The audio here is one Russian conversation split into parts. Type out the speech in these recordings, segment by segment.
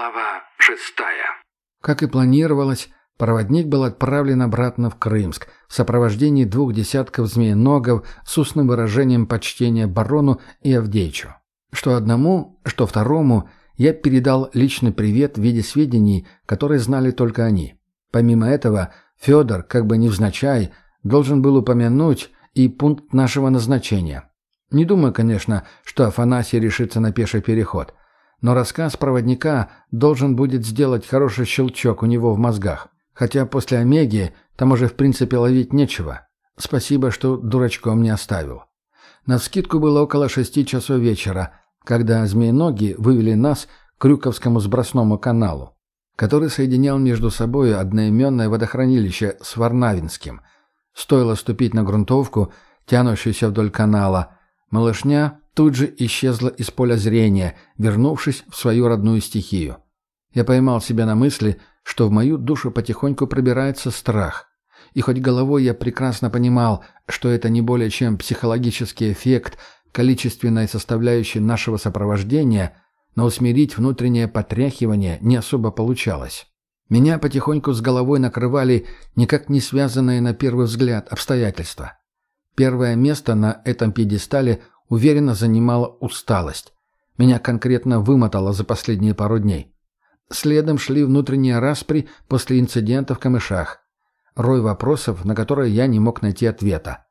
Глава шестая. Как и планировалось, проводник был отправлен обратно в Крымск в сопровождении двух десятков змееногов с устным выражением почтения барону и Авдеичу. Что одному, что второму я передал личный привет в виде сведений, которые знали только они. Помимо этого, Федор, как бы невзначай, должен был упомянуть и пункт нашего назначения. Не думаю, конечно, что Афанасий решится на пеший переход – но рассказ проводника должен будет сделать хороший щелчок у него в мозгах. Хотя после Омеги там уже в принципе ловить нечего. Спасибо, что дурачком не оставил. На вскидку было около шести часов вечера, когда змеиноги вывели нас к Крюковскому сбросному каналу, который соединял между собой одноименное водохранилище с Варнавинским. Стоило ступить на грунтовку, тянущуюся вдоль канала, малышня тут же исчезла из поля зрения, вернувшись в свою родную стихию. Я поймал себя на мысли, что в мою душу потихоньку пробирается страх. И хоть головой я прекрасно понимал, что это не более чем психологический эффект количественной составляющей нашего сопровождения, но усмирить внутреннее потряхивание не особо получалось. Меня потихоньку с головой накрывали никак не связанные на первый взгляд обстоятельства. Первое место на этом пьедестале уверенно занимала усталость. Меня конкретно вымотало за последние пару дней. Следом шли внутренние распри после инцидента в камышах. Рой вопросов, на которые я не мог найти ответа.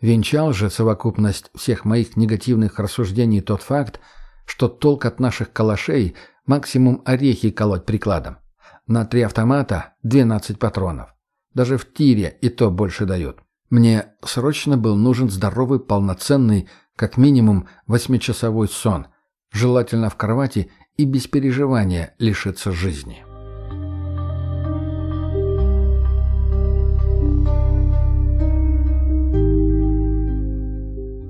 Венчал же совокупность всех моих негативных рассуждений тот факт, что толк от наших калашей – максимум орехи колоть прикладом. На три автомата – 12 патронов. Даже в тире и то больше дают. Мне срочно был нужен здоровый, полноценный, как минимум восьмичасовой сон, желательно в кровати и без переживания лишиться жизни.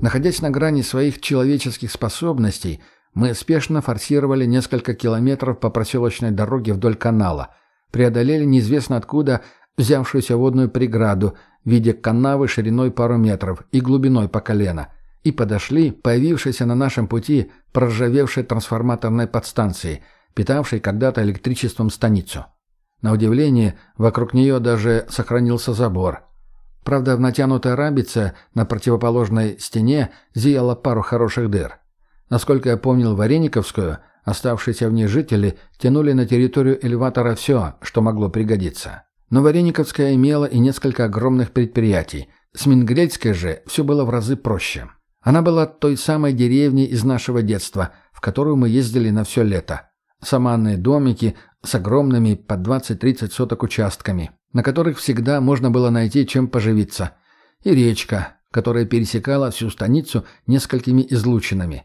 Находясь на грани своих человеческих способностей, мы спешно форсировали несколько километров по проселочной дороге вдоль канала, преодолели неизвестно откуда взявшуюся водную преграду в виде канавы шириной пару метров и глубиной по колено, и подошли появившейся на нашем пути проржавевшей трансформаторной подстанции, питавшей когда-то электричеством станицу. На удивление, вокруг нее даже сохранился забор. Правда, в натянутой рабице на противоположной стене зияло пару хороших дыр. Насколько я помнил Варениковскую, оставшиеся в ней жители тянули на территорию элеватора все, что могло пригодиться. Но Варениковская имела и несколько огромных предприятий. С Мингрельской же все было в разы проще. Она была той самой деревней из нашего детства, в которую мы ездили на все лето. Саманные домики с огромными по 20-30 соток участками, на которых всегда можно было найти чем поживиться. И речка, которая пересекала всю станицу несколькими излучинами.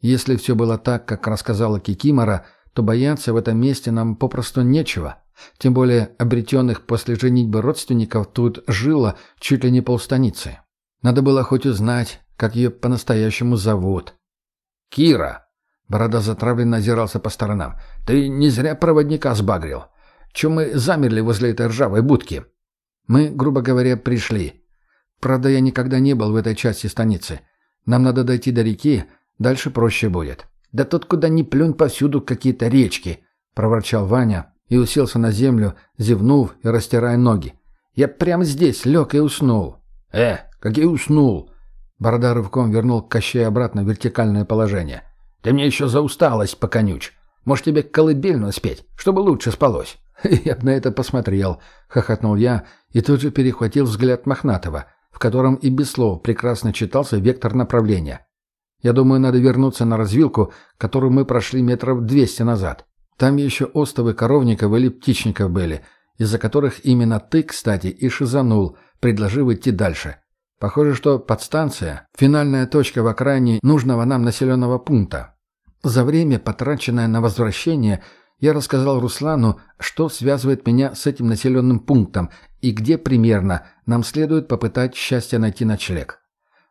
Если все было так, как рассказала Кикимора, то бояться в этом месте нам попросту нечего. Тем более обретенных после женитьбы родственников тут жило чуть ли не полстаницы. Надо было хоть узнать, как ее по-настоящему зовут. «Кира!» Борода затравленно озирался по сторонам. «Ты не зря проводника сбагрил. Чем мы замерли возле этой ржавой будки?» «Мы, грубо говоря, пришли. Правда, я никогда не был в этой части станицы. Нам надо дойти до реки, дальше проще будет». «Да тут куда ни плюнь повсюду какие-то речки», — проворчал Ваня, и уселся на землю, зевнув и растирая ноги. «Я прямо здесь лег и уснул». «Э, как я уснул!» Борода рывком вернул Кощей обратно в вертикальное положение. «Ты мне еще за усталость поконючь. Может, тебе колыбельную спеть, чтобы лучше спалось?» «Я б на это посмотрел», — хохотнул я и тут же перехватил взгляд Мохнатого, в котором и без слов прекрасно читался вектор направления. «Я думаю, надо вернуться на развилку, которую мы прошли метров двести назад. Там еще остовы коровников или птичников были, из-за которых именно ты, кстати, и шизанул, предложив идти дальше. Похоже, что подстанция – финальная точка в окраине нужного нам населенного пункта. За время, потраченное на возвращение, я рассказал Руслану, что связывает меня с этим населенным пунктом и где примерно нам следует попытать счастье найти ночлег.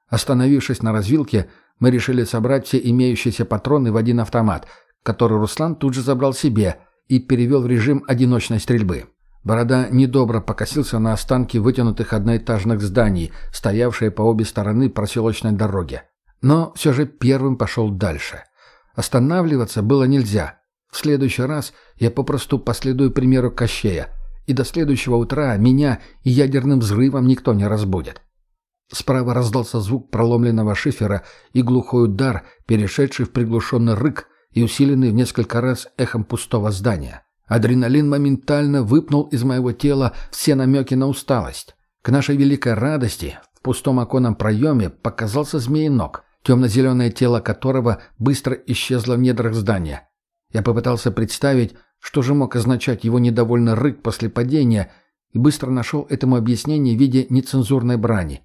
Остановившись на развилке, мы решили собрать все имеющиеся патроны в один автомат – который Руслан тут же забрал себе и перевел в режим одиночной стрельбы. Борода недобро покосился на останки вытянутых одноэтажных зданий, стоявшие по обе стороны проселочной дороги. Но все же первым пошел дальше. Останавливаться было нельзя. В следующий раз я попросту последую примеру Кощея, и до следующего утра меня и ядерным взрывом никто не разбудит. Справа раздался звук проломленного шифера и глухой удар, перешедший в приглушенный рык и усиленный в несколько раз эхом пустого здания. Адреналин моментально выпнул из моего тела все намеки на усталость. К нашей великой радости в пустом оконном проеме показался змеенок, темно-зеленое тело которого быстро исчезло в недрах здания. Я попытался представить, что же мог означать его недовольный рык после падения, и быстро нашел этому объяснение в виде нецензурной брани.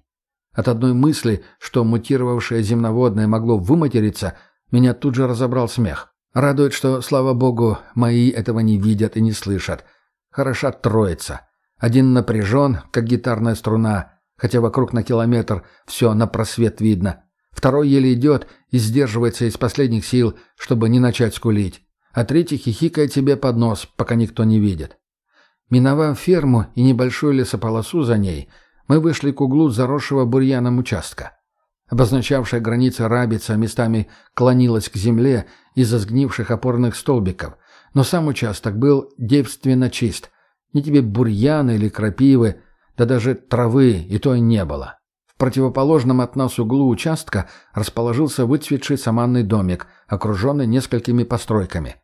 От одной мысли, что мутировавшее земноводное могло выматериться, меня тут же разобрал смех. Радует, что, слава богу, мои этого не видят и не слышат. Хороша троица. Один напряжен, как гитарная струна, хотя вокруг на километр все на просвет видно. Второй еле идет и сдерживается из последних сил, чтобы не начать скулить. А третий хихикает себе под нос, пока никто не видит. Миновав ферму и небольшую лесополосу за ней – мы вышли к углу заросшего бурьяном участка. Обозначавшая граница рабица местами клонилась к земле из-за сгнивших опорных столбиков, но сам участок был девственно чист. Ни тебе бурьяна или крапивы, да даже травы и то не было. В противоположном от нас углу участка расположился выцветший саманный домик, окруженный несколькими постройками.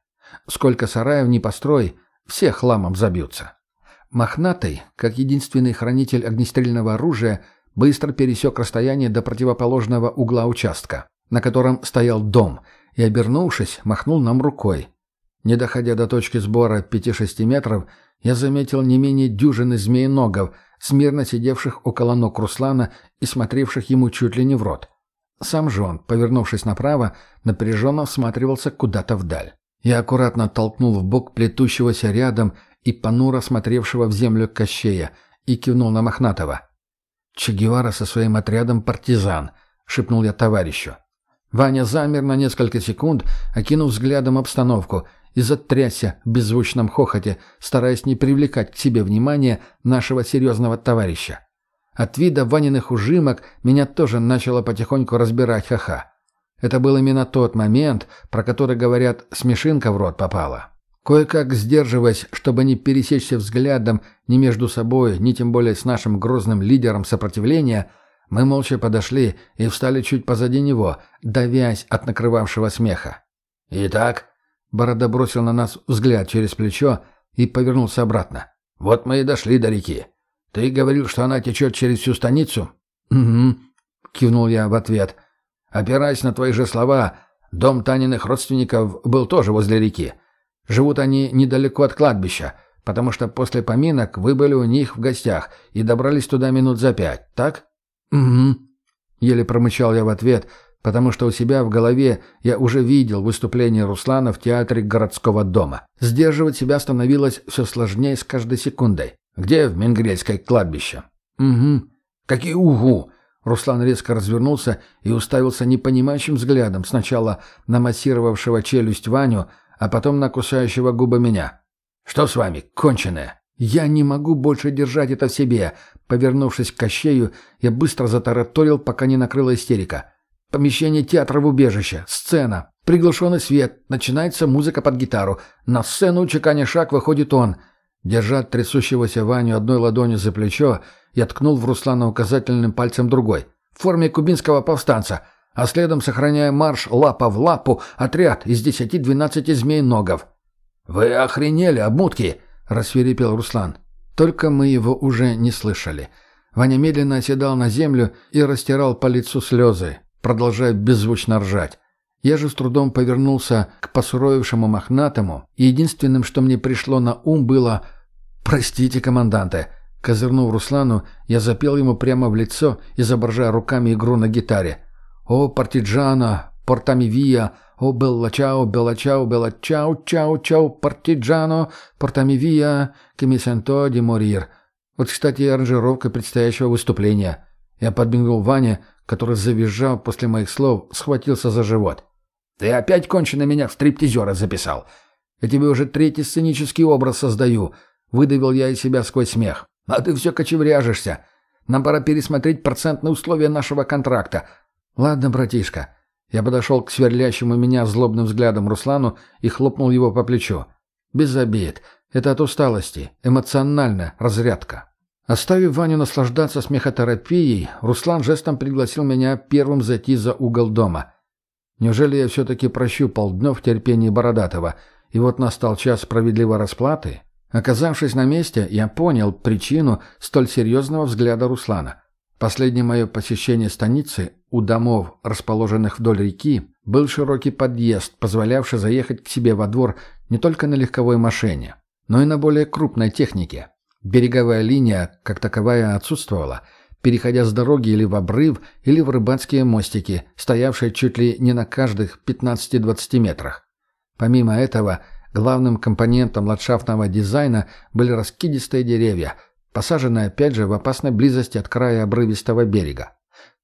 Сколько сараев не построй, все хламом забьются. Мохнатый, как единственный хранитель огнестрельного оружия, быстро пересек расстояние до противоположного угла участка, на котором стоял дом, и, обернувшись, махнул нам рукой. Не доходя до точки сбора 5-6 метров, я заметил не менее дюжины змееногов, смирно сидевших около ног Руслана и смотревших ему чуть ли не в рот. Сам же он, повернувшись направо, напряженно всматривался куда-то вдаль. Я аккуратно толкнул в бок плетущегося рядом и понуро смотревшего в землю Кощея, и кивнул на Мохнатого. «Че со своим отрядом партизан», — шепнул я товарищу. Ваня замер на несколько секунд, окинув взглядом обстановку, и затрясся в беззвучном хохоте, стараясь не привлекать к себе внимания нашего серьезного товарища. От вида Ваниных ужимок меня тоже начало потихоньку разбирать ха-ха. Это был именно тот момент, про который говорят «смешинка в рот попала». Кое-как сдерживаясь, чтобы не пересечься взглядом ни между собой, ни тем более с нашим грозным лидером сопротивления, мы молча подошли и встали чуть позади него, давясь от накрывавшего смеха. «Итак», — Борода бросил на нас взгляд через плечо и повернулся обратно. «Вот мы и дошли до реки. Ты говорил, что она течет через всю станицу?» «Угу», — кивнул я в ответ. «Опираясь на твои же слова, дом Таниных родственников был тоже возле реки. Живут они недалеко от кладбища, потому что после поминок вы были у них в гостях и добрались туда минут за пять, так? Угу. Еле промычал я в ответ, потому что у себя в голове я уже видел выступление Руслана в театре городского дома. Сдерживать себя становилось все сложнее с каждой секундой. Где в Менгрельское кладбище? Угу. Какие угу? Руслан резко развернулся и уставился непонимающим взглядом сначала на массировавшего челюсть Ваню, а потом на кусающего губы меня. «Что с вами, конченые?» «Я не могу больше держать это в себе!» Повернувшись к Кощею, я быстро затараторил, пока не накрыла истерика. «Помещение театра в убежище. Сцена. Приглушенный свет. Начинается музыка под гитару. На сцену, чеканя шаг, выходит он. Держа трясущегося Ваню одной ладонью за плечо, я ткнул в Руслана указательным пальцем другой. В форме кубинского повстанца а следом, сохраняя марш лапа в лапу, отряд из десяти-двенадцати змей-ногов. «Вы охренели, обмутки!» — рассверепел Руслан. Только мы его уже не слышали. Ваня медленно оседал на землю и растирал по лицу слезы, продолжая беззвучно ржать. Я же с трудом повернулся к посуровившему мохнатому, и единственным, что мне пришло на ум, было «Простите, команданты!» Козырнув Руслану, я запел ему прямо в лицо, изображая руками игру на гитаре. «О, партиджана, портами вия, о, белла чао, белла чао, белла чао, чао, чао, партиджано, портами вия, que me sento de morir». Вот, кстати, аранжировка предстоящего выступления. Я подмигнул Ване, который, завизжав после моих слов, схватился за живот. «Ты опять кончено меня в стриптизера записал. Я тебе уже третий сценический образ создаю», — выдавил я из себя сквозь смех. «А ты все кочевряжешься. Нам пора пересмотреть процентные условия нашего контракта, «Ладно, братишка». Я подошел к сверлящему меня злобным взглядом Руслану и хлопнул его по плечу. «Без обид. Это от усталости. Эмоциональная разрядка». Оставив Ваню наслаждаться смехотерапией, Руслан жестом пригласил меня первым зайти за угол дома. Неужели я все-таки прощупал дно в терпении Бородатого, и вот настал час справедливой расплаты? Оказавшись на месте, я понял причину столь серьезного взгляда Руслана. Последнее мое посещение станицы у домов, расположенных вдоль реки, был широкий подъезд, позволявший заехать к себе во двор не только на легковой машине, но и на более крупной технике. Береговая линия, как таковая, отсутствовала, переходя с дороги или в обрыв, или в рыбацкие мостики, стоявшие чуть ли не на каждых 15-20 метрах. Помимо этого, главным компонентом ландшафтного дизайна были раскидистые деревья, посаженные опять же в опасной близости от края обрывистого берега.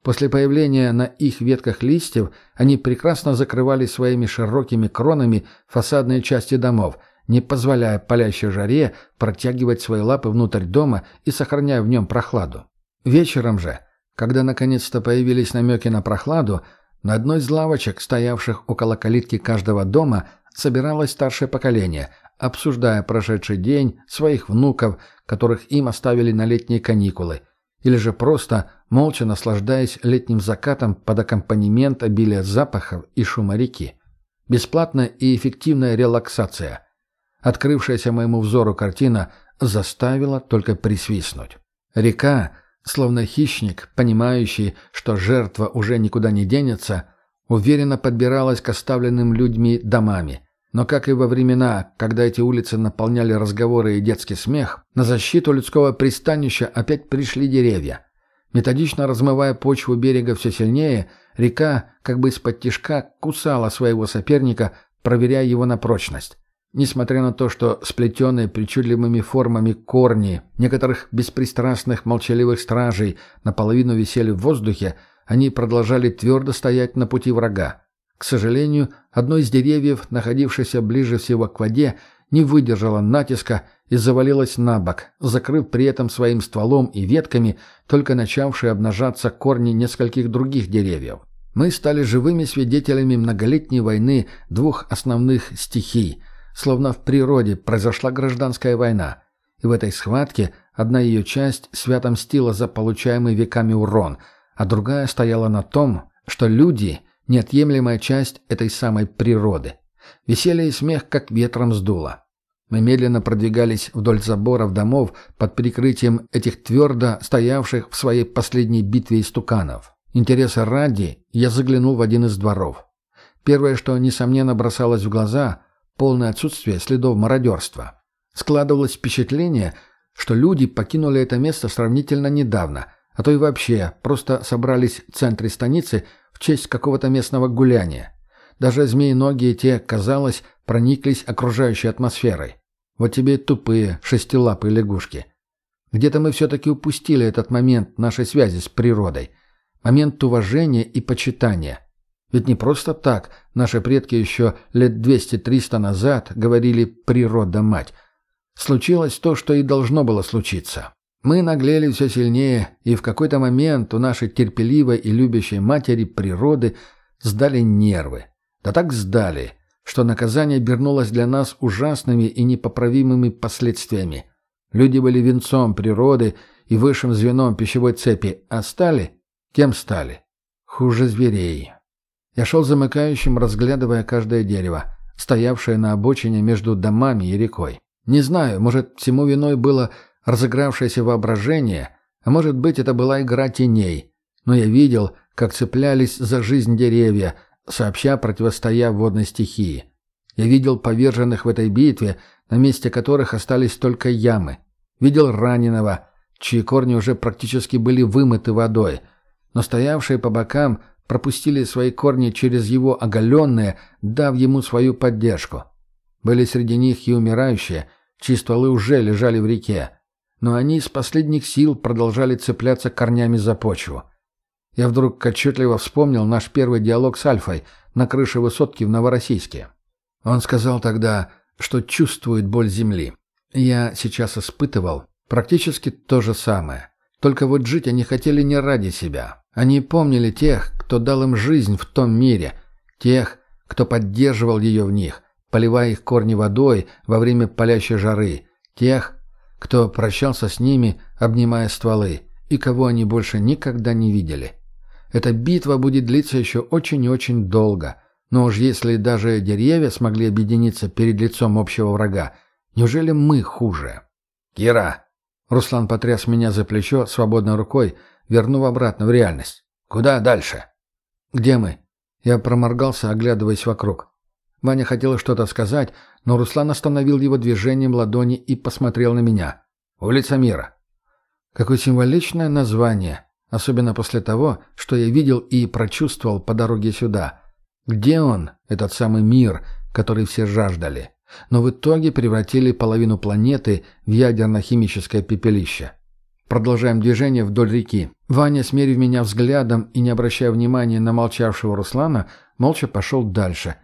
После появления на их ветках листьев они прекрасно закрывали своими широкими кронами фасадные части домов, не позволяя палящей жаре протягивать свои лапы внутрь дома и сохраняя в нем прохладу. Вечером же, когда наконец-то появились намеки на прохладу, на одной из лавочек, стоявших около калитки каждого дома, собиралось старшее поколение, обсуждая прошедший день, своих внуков, которых им оставили на летние каникулы – или же просто молча наслаждаясь летним закатом под аккомпанемент обилия запахов и шума реки. Бесплатная и эффективная релаксация. Открывшаяся моему взору картина заставила только присвистнуть. Река, словно хищник, понимающий, что жертва уже никуда не денется, уверенно подбиралась к оставленным людьми домами, но, как и во времена, когда эти улицы наполняли разговоры и детский смех, на защиту людского пристанища опять пришли деревья. Методично размывая почву берега все сильнее, река, как бы из-под тишка, кусала своего соперника, проверяя его на прочность. Несмотря на то, что сплетенные причудливыми формами корни некоторых беспристрастных молчаливых стражей наполовину висели в воздухе, они продолжали твердо стоять на пути врага. К сожалению, одно из деревьев, находившееся ближе всего к воде, не выдержало натиска и завалилось на бок, закрыв при этом своим стволом и ветками только начавшие обнажаться корни нескольких других деревьев. Мы стали живыми свидетелями многолетней войны двух основных стихий, словно в природе произошла гражданская война, и в этой схватке одна ее часть свято мстила за получаемый веками урон, а другая стояла на том, что люди – неотъемлемая часть этой самой природы. Веселье и смех как ветром сдуло. Мы медленно продвигались вдоль заборов домов под прикрытием этих твердо стоявших в своей последней битве истуканов. Интереса ради я заглянул в один из дворов. Первое, что, несомненно, бросалось в глаза – полное отсутствие следов мародерства. Складывалось впечатление, что люди покинули это место сравнительно недавно, а то и вообще просто собрались в центре станицы – в честь какого-то местного гуляния. Даже змеи-ноги те, казалось, прониклись окружающей атмосферой. Вот тебе тупые шестилапые лягушки. Где-то мы все-таки упустили этот момент нашей связи с природой. Момент уважения и почитания. Ведь не просто так наши предки еще лет 200-300 назад говорили «природа-мать». Случилось то, что и должно было случиться. Мы наглели все сильнее, и в какой-то момент у нашей терпеливой и любящей матери природы сдали нервы. Да так сдали, что наказание обернулось для нас ужасными и непоправимыми последствиями. Люди были венцом природы и высшим звеном пищевой цепи, а стали? Кем стали? Хуже зверей. Я шел замыкающим, разглядывая каждое дерево, стоявшее на обочине между домами и рекой. Не знаю, может, всему виной было разыгравшееся воображение, а может быть, это была игра теней, но я видел, как цеплялись за жизнь деревья, сообща противостоя водной стихии. Я видел поверженных в этой битве, на месте которых остались только ямы. Видел раненого, чьи корни уже практически были вымыты водой, но стоявшие по бокам пропустили свои корни через его оголенные, дав ему свою поддержку. Были среди них и умирающие, чьи стволы уже лежали в реке но они из последних сил продолжали цепляться корнями за почву. Я вдруг отчетливо вспомнил наш первый диалог с Альфой на крыше высотки в Новороссийске. Он сказал тогда, что чувствует боль земли. Я сейчас испытывал практически то же самое. Только вот жить они хотели не ради себя. Они помнили тех, кто дал им жизнь в том мире, тех, кто поддерживал ее в них, поливая их корни водой во время палящей жары, тех, кто прощался с ними, обнимая стволы, и кого они больше никогда не видели. Эта битва будет длиться еще очень и очень долго, но уж если даже деревья смогли объединиться перед лицом общего врага, неужели мы хуже? «Кира!» Руслан потряс меня за плечо свободной рукой, вернув обратно в реальность. «Куда дальше?» «Где мы?» Я проморгался, оглядываясь вокруг. Ваня хотел что-то сказать, но Руслан остановил его движением ладони и посмотрел на меня. «Улица Мира». Какое символичное название, особенно после того, что я видел и прочувствовал по дороге сюда. Где он, этот самый мир, который все жаждали? Но в итоге превратили половину планеты в ядерно-химическое пепелище. Продолжаем движение вдоль реки. Ваня, смерив меня взглядом и не обращая внимания на молчавшего Руслана, молча пошел дальше.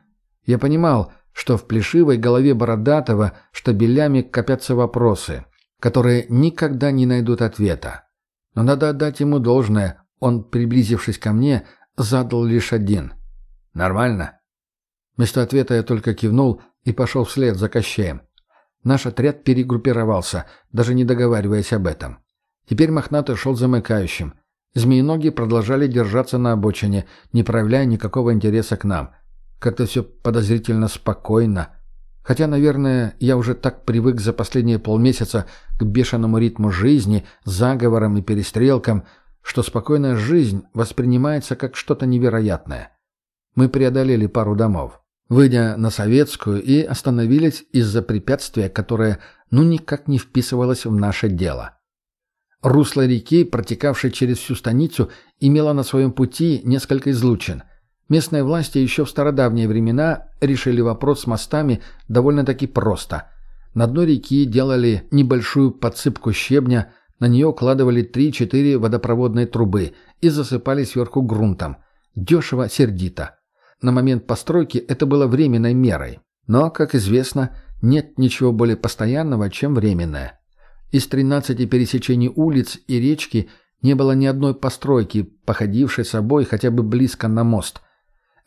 Я понимал, что в плешивой голове Бородатого штабелями копятся вопросы, которые никогда не найдут ответа. Но надо отдать ему должное, он, приблизившись ко мне, задал лишь один. «Нормально?» Вместо ответа я только кивнул и пошел вслед за Кощеем. Наш отряд перегруппировался, даже не договариваясь об этом. Теперь Мохнатый шел замыкающим. Змеиноги продолжали держаться на обочине, не проявляя никакого интереса к нам. Как-то все подозрительно спокойно. Хотя, наверное, я уже так привык за последние полмесяца к бешеному ритму жизни, заговорам и перестрелкам, что спокойная жизнь воспринимается как что-то невероятное. Мы преодолели пару домов, выйдя на Советскую и остановились из-за препятствия, которое ну никак не вписывалось в наше дело. Русло реки, протекавшей через всю станицу, имело на своем пути несколько излучин. Местные власти еще в стародавние времена решили вопрос с мостами довольно-таки просто. На дно реки делали небольшую подсыпку щебня, на нее укладывали 3-4 водопроводные трубы и засыпали сверху грунтом. Дешево, сердито. На момент постройки это было временной мерой. Но, как известно, нет ничего более постоянного, чем временное. Из 13 пересечений улиц и речки не было ни одной постройки, походившей собой хотя бы близко на мост.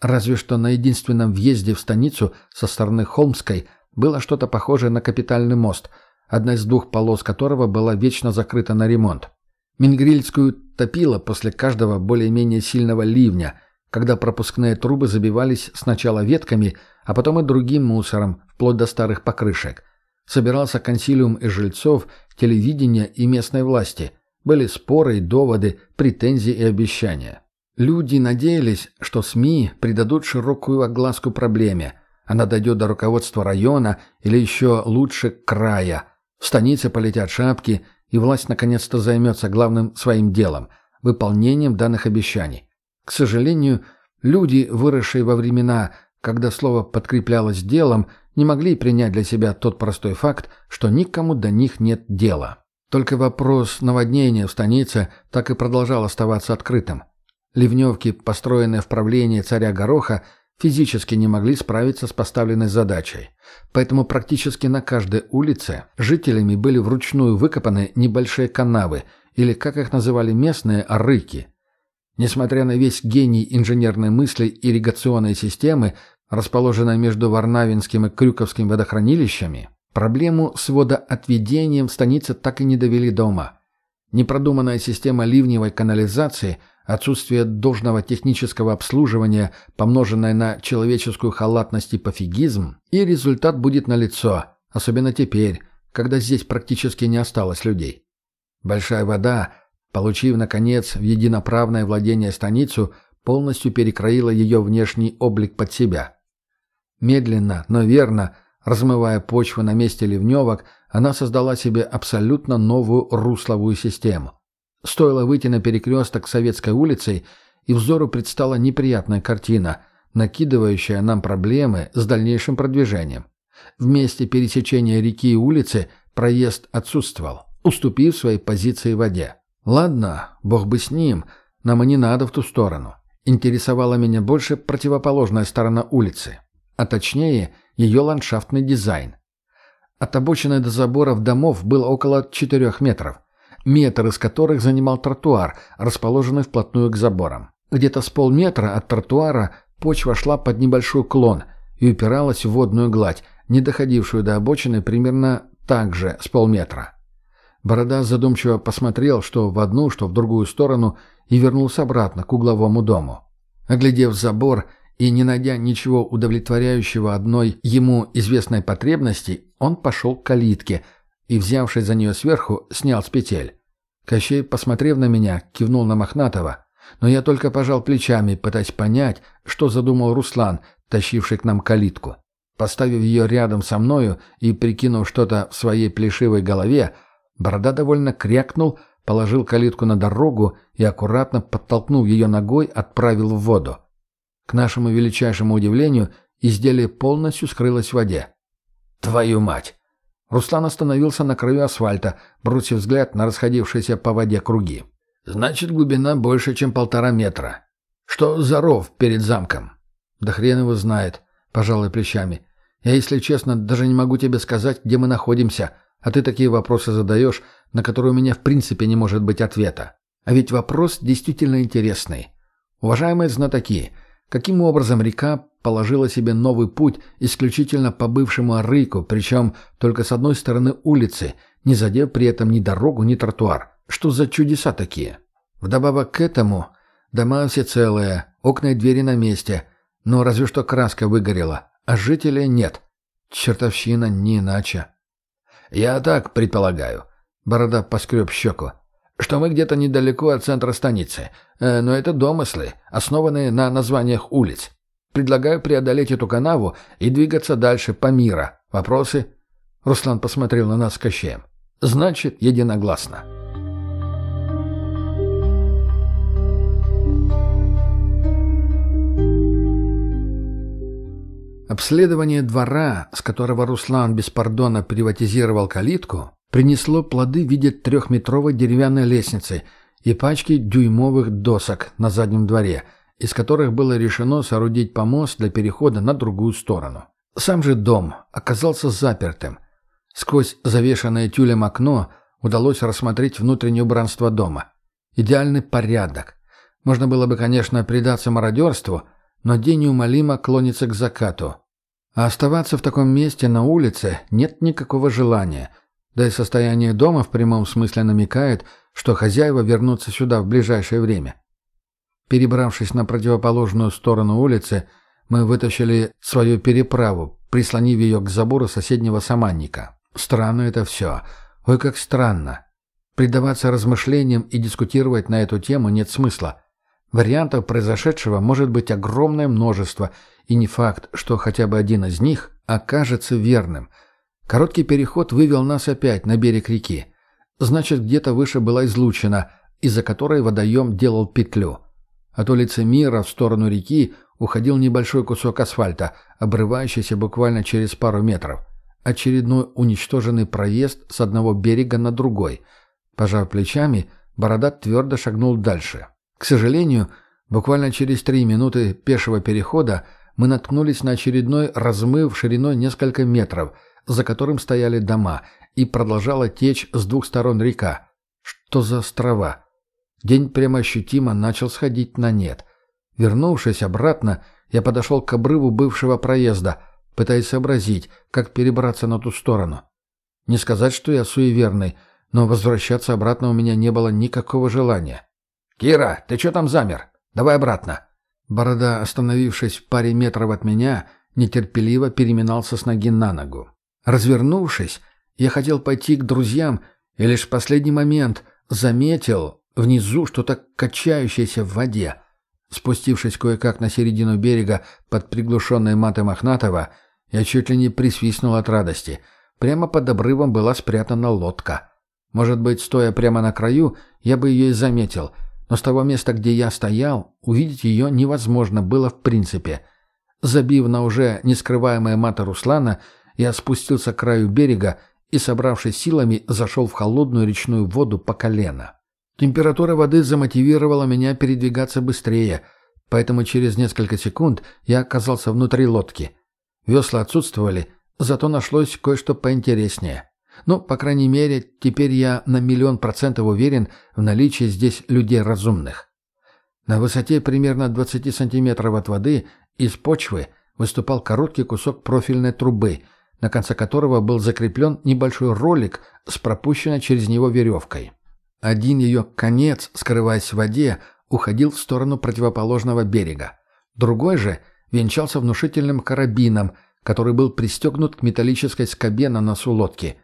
Разве что на единственном въезде в станицу со стороны Холмской было что-то похожее на капитальный мост, одна из двух полос которого была вечно закрыта на ремонт. Мингрильскую топило после каждого более-менее сильного ливня, когда пропускные трубы забивались сначала ветками, а потом и другим мусором, вплоть до старых покрышек – Собирался консилиум из жильцов, телевидения и местной власти. Были споры и доводы, претензии и обещания. Люди надеялись, что СМИ придадут широкую огласку проблеме. Она дойдет до руководства района или еще лучше края. В станице полетят шапки, и власть наконец-то займется главным своим делом – выполнением данных обещаний. К сожалению, люди, выросшие во времена, когда слово подкреплялось делом – не могли принять для себя тот простой факт, что никому до них нет дела. Только вопрос наводнения в станице так и продолжал оставаться открытым. Ливневки, построенные в правлении царя Гороха, физически не могли справиться с поставленной задачей. Поэтому практически на каждой улице жителями были вручную выкопаны небольшие канавы, или, как их называли местные, арыки. Несмотря на весь гений инженерной мысли ирригационной системы, расположенная между Варнавинским и Крюковским водохранилищами, проблему с водоотведением в станице так и не довели до ума. Непродуманная система ливневой канализации, отсутствие должного технического обслуживания, помноженное на человеческую халатность и пофигизм, и результат будет налицо, особенно теперь, когда здесь практически не осталось людей. Большая вода, получив, наконец, в единоправное владение станицу, полностью перекроила ее внешний облик под себя. Медленно, но верно, размывая почву на месте ливневок, она создала себе абсолютно новую русловую систему. Стоило выйти на перекресток Советской улицей, и взору предстала неприятная картина, накидывающая нам проблемы с дальнейшим продвижением. В месте пересечения реки и улицы проезд отсутствовал, уступив своей позиции воде. Ладно, бог бы с ним, нам и не надо в ту сторону. Интересовала меня больше противоположная сторона улицы, а точнее ее ландшафтный дизайн. От обочины до заборов домов было около 4 метров. Метр из которых занимал тротуар, расположенный вплотную к заборам. Где-то с полметра от тротуара почва шла под небольшой клон и упиралась в водную гладь, не доходившую до обочины примерно так же с полметра. Борода задумчиво посмотрел, что в одну, что в другую сторону, и вернулся обратно к угловому дому. Оглядев забор и не найдя ничего удовлетворяющего одной ему известной потребности, он пошел к калитке и, взявшись за нее сверху, снял с петель. Кощей, посмотрев на меня, кивнул на Мохнатого, но я только пожал плечами, пытаясь понять, что задумал Руслан, тащивший к нам калитку. Поставив ее рядом со мною и прикинув что-то в своей плешивой голове, Борода довольно крякнул, положил калитку на дорогу и, аккуратно подтолкнув ее ногой, отправил в воду. К нашему величайшему удивлению, изделие полностью скрылось в воде. «Твою мать!» Руслан остановился на краю асфальта, бросив взгляд на расходившиеся по воде круги. «Значит, глубина больше, чем полтора метра. Что за ров перед замком?» «Да хрен его знает», — пожалуй плечами. «Я, если честно, даже не могу тебе сказать, где мы находимся, а ты такие вопросы задаешь, на которые у меня в принципе не может быть ответа. А ведь вопрос действительно интересный. Уважаемые знатоки, каким образом река положила себе новый путь исключительно по бывшему Арыку, причем только с одной стороны улицы, не задев при этом ни дорогу, ни тротуар? Что за чудеса такие? Вдобавок к этому, дома все целые, окна и двери на месте, но разве что краска выгорела, а жителей нет. Чертовщина не иначе. «Я так предполагаю», — Борода поскреб щеку, «что мы где-то недалеко от центра станицы, э, но это домыслы, основанные на названиях улиц. Предлагаю преодолеть эту канаву и двигаться дальше по мира. Вопросы?» Руслан посмотрел на нас с Кощеем. «Значит, единогласно». Обследование двора, с которого Руслан без пардона приватизировал калитку, принесло плоды в виде трехметровой деревянной лестницы и пачки дюймовых досок на заднем дворе, из которых было решено соорудить помост для перехода на другую сторону. Сам же дом оказался запертым. Сквозь завешанное тюлем окно удалось рассмотреть внутреннее убранство дома. Идеальный порядок. Можно было бы, конечно, предаться мародерству – но день неумолимо клонится к закату. А оставаться в таком месте на улице нет никакого желания, да и состояние дома в прямом смысле намекает, что хозяева вернутся сюда в ближайшее время. Перебравшись на противоположную сторону улицы, мы вытащили свою переправу, прислонив ее к забору соседнего саманника. Странно это все. Ой, как странно. Предаваться размышлениям и дискутировать на эту тему нет смысла. Вариантов произошедшего может быть огромное множество, и не факт, что хотя бы один из них окажется верным. Короткий переход вывел нас опять на берег реки. Значит, где-то выше была излучина, из-за которой водоем делал петлю. От улицы Мира в сторону реки уходил небольшой кусок асфальта, обрывающийся буквально через пару метров. Очередной уничтоженный проезд с одного берега на другой. Пожав плечами, Бородат твердо шагнул дальше. К сожалению, буквально через три минуты пешего перехода мы наткнулись на очередной размыв шириной несколько метров, за которым стояли дома, и продолжала течь с двух сторон река. Что за острова? День прямо ощутимо начал сходить на нет. Вернувшись обратно, я подошел к обрыву бывшего проезда, пытаясь сообразить, как перебраться на ту сторону. Не сказать, что я суеверный, но возвращаться обратно у меня не было никакого желания. «Кира, ты что там замер? Давай обратно». Борода, остановившись в паре метров от меня, нетерпеливо переминался с ноги на ногу. Развернувшись, я хотел пойти к друзьям, и лишь в последний момент заметил внизу что-то качающееся в воде. Спустившись кое-как на середину берега под приглушенной матой Мохнатова, я чуть ли не присвистнул от радости. Прямо под обрывом была спрятана лодка. Может быть, стоя прямо на краю, я бы ее и заметил — но с того места, где я стоял, увидеть ее невозможно было в принципе. Забив на уже нескрываемое мата Руслана, я спустился к краю берега и, собравшись силами, зашел в холодную речную воду по колено. Температура воды замотивировала меня передвигаться быстрее, поэтому через несколько секунд я оказался внутри лодки. Весла отсутствовали, зато нашлось кое-что поинтереснее. Ну, по крайней мере, теперь я на миллион процентов уверен в наличии здесь людей разумных. На высоте примерно 20 сантиметров от воды из почвы выступал короткий кусок профильной трубы, на конце которого был закреплен небольшой ролик с пропущенной через него веревкой. Один ее конец, скрываясь в воде, уходил в сторону противоположного берега. Другой же венчался внушительным карабином, который был пристегнут к металлической скобе на носу лодки.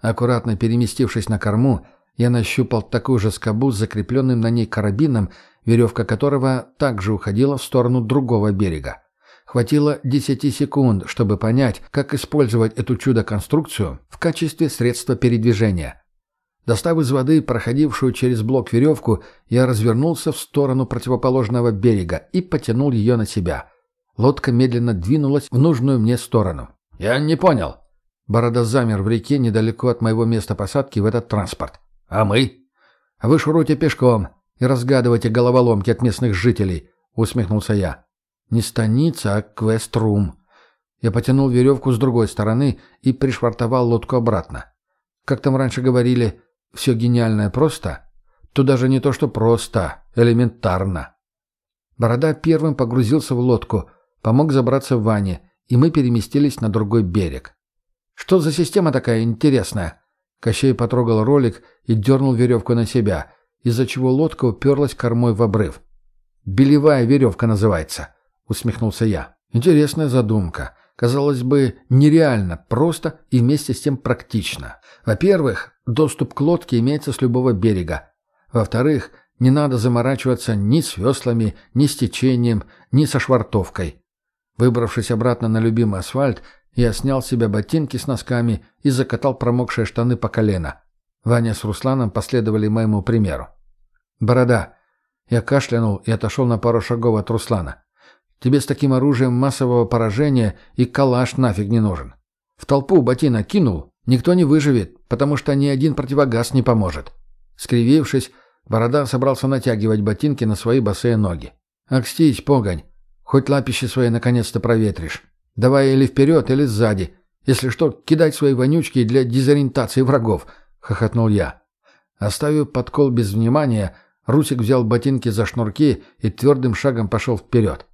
Аккуратно переместившись на корму, я нащупал такую же скобу с закрепленным на ней карабином, веревка которого также уходила в сторону другого берега. Хватило 10 секунд, чтобы понять, как использовать эту чудо-конструкцию в качестве средства передвижения. Достав из воды проходившую через блок веревку, я развернулся в сторону противоположного берега и потянул ее на себя. Лодка медленно двинулась в нужную мне сторону. «Я не понял». Борода замер в реке недалеко от моего места посадки в этот транспорт. «А мы?» «А вы шуруйте пешком и разгадывайте головоломки от местных жителей», — усмехнулся я. «Не станица, а квест-рум». Я потянул веревку с другой стороны и пришвартовал лодку обратно. Как там раньше говорили, все гениальное просто? Тут даже не то, что просто, элементарно. Борода первым погрузился в лодку, помог забраться в ванне, и мы переместились на другой берег. «Что за система такая интересная?» Кощей потрогал ролик и дернул веревку на себя, из-за чего лодка уперлась кормой в обрыв. «Белевая веревка называется», — усмехнулся я. «Интересная задумка. Казалось бы, нереально, просто и вместе с тем практично. Во-первых, Доступ к лодке имеется с любого берега. Во-вторых, не надо заморачиваться ни с веслами, ни с течением, ни со швартовкой. Выбравшись обратно на любимый асфальт, я снял с себя ботинки с носками и закатал промокшие штаны по колено. Ваня с Русланом последовали моему примеру. «Борода». Я кашлянул и отошел на пару шагов от Руслана. «Тебе с таким оружием массового поражения и калаш нафиг не нужен. В толпу ботинок кинул, Никто не выживет, потому что ни один противогаз не поможет. Скривившись, Борода собрался натягивать ботинки на свои босые ноги. «Акстись, погонь! Хоть лапищи свои наконец-то проветришь. Давай или вперед, или сзади. Если что, кидать свои вонючки для дезориентации врагов», — хохотнул я. Оставив подкол без внимания, Русик взял ботинки за шнурки и твердым шагом пошел вперед.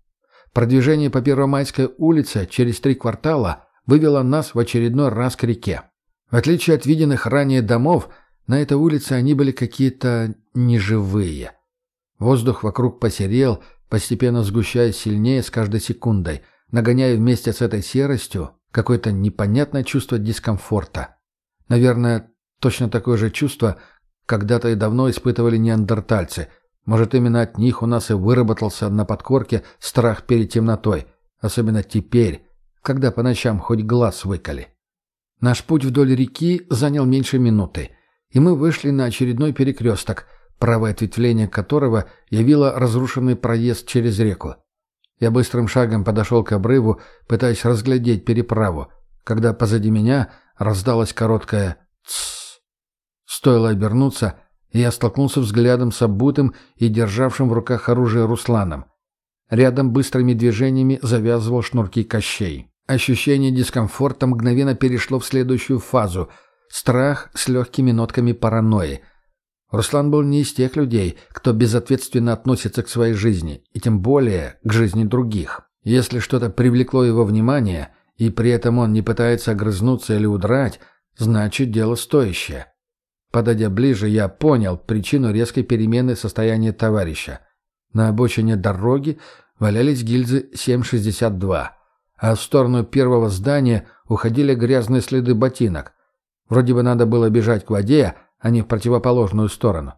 Продвижение по Первомайской улице через три квартала вывело нас в очередной раз к реке. В отличие от виденных ранее домов, на этой улице они были какие-то неживые. Воздух вокруг посерел, постепенно сгущаясь сильнее с каждой секундой, нагоняя вместе с этой серостью какое-то непонятное чувство дискомфорта. Наверное, точно такое же чувство когда-то и давно испытывали неандертальцы. Может, именно от них у нас и выработался на подкорке страх перед темнотой, особенно теперь, когда по ночам хоть глаз выколи. Наш путь вдоль реки занял меньше минуты, и мы вышли на очередной перекресток, правое ответвление которого явило разрушенный проезд через реку. Я быстрым шагом подошел к обрыву, пытаясь разглядеть переправу, когда позади меня раздалось короткое «Тссс». Стоило обернуться, я столкнулся взглядом с обутым и державшим в руках оружие Русланом. Рядом быстрыми движениями завязывал шнурки Кощей. Ощущение дискомфорта мгновенно перешло в следующую фазу – страх с легкими нотками паранойи. Руслан был не из тех людей, кто безответственно относится к своей жизни, и тем более к жизни других. Если что-то привлекло его внимание, и при этом он не пытается огрызнуться или удрать, значит дело стоящее. Подойдя ближе, я понял причину резкой перемены состояния товарища. На обочине дороги валялись гильзы 7,62 а в сторону первого здания уходили грязные следы ботинок. Вроде бы надо было бежать к воде, а не в противоположную сторону.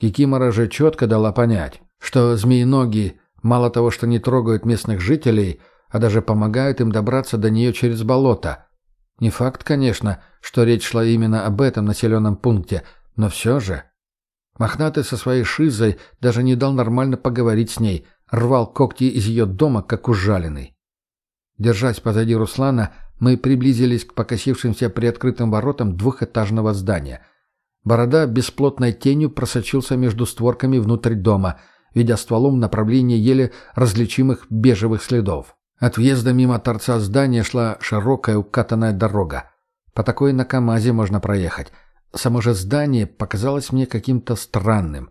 Кикимора же четко дала понять, что змеиноги мало того, что не трогают местных жителей, а даже помогают им добраться до нее через болото. Не факт, конечно, что речь шла именно об этом населенном пункте, но все же. Мохнатый со своей шизой даже не дал нормально поговорить с ней, рвал когти из ее дома, как ужаленный. Держась позади Руслана, мы приблизились к покосившимся приоткрытым воротам двухэтажного здания. Борода бесплотной тенью просочился между створками внутрь дома, ведя стволом в направлении еле различимых бежевых следов. От въезда мимо торца здания шла широкая укатанная дорога. По такой на КамАЗе можно проехать. Само же здание показалось мне каким-то странным.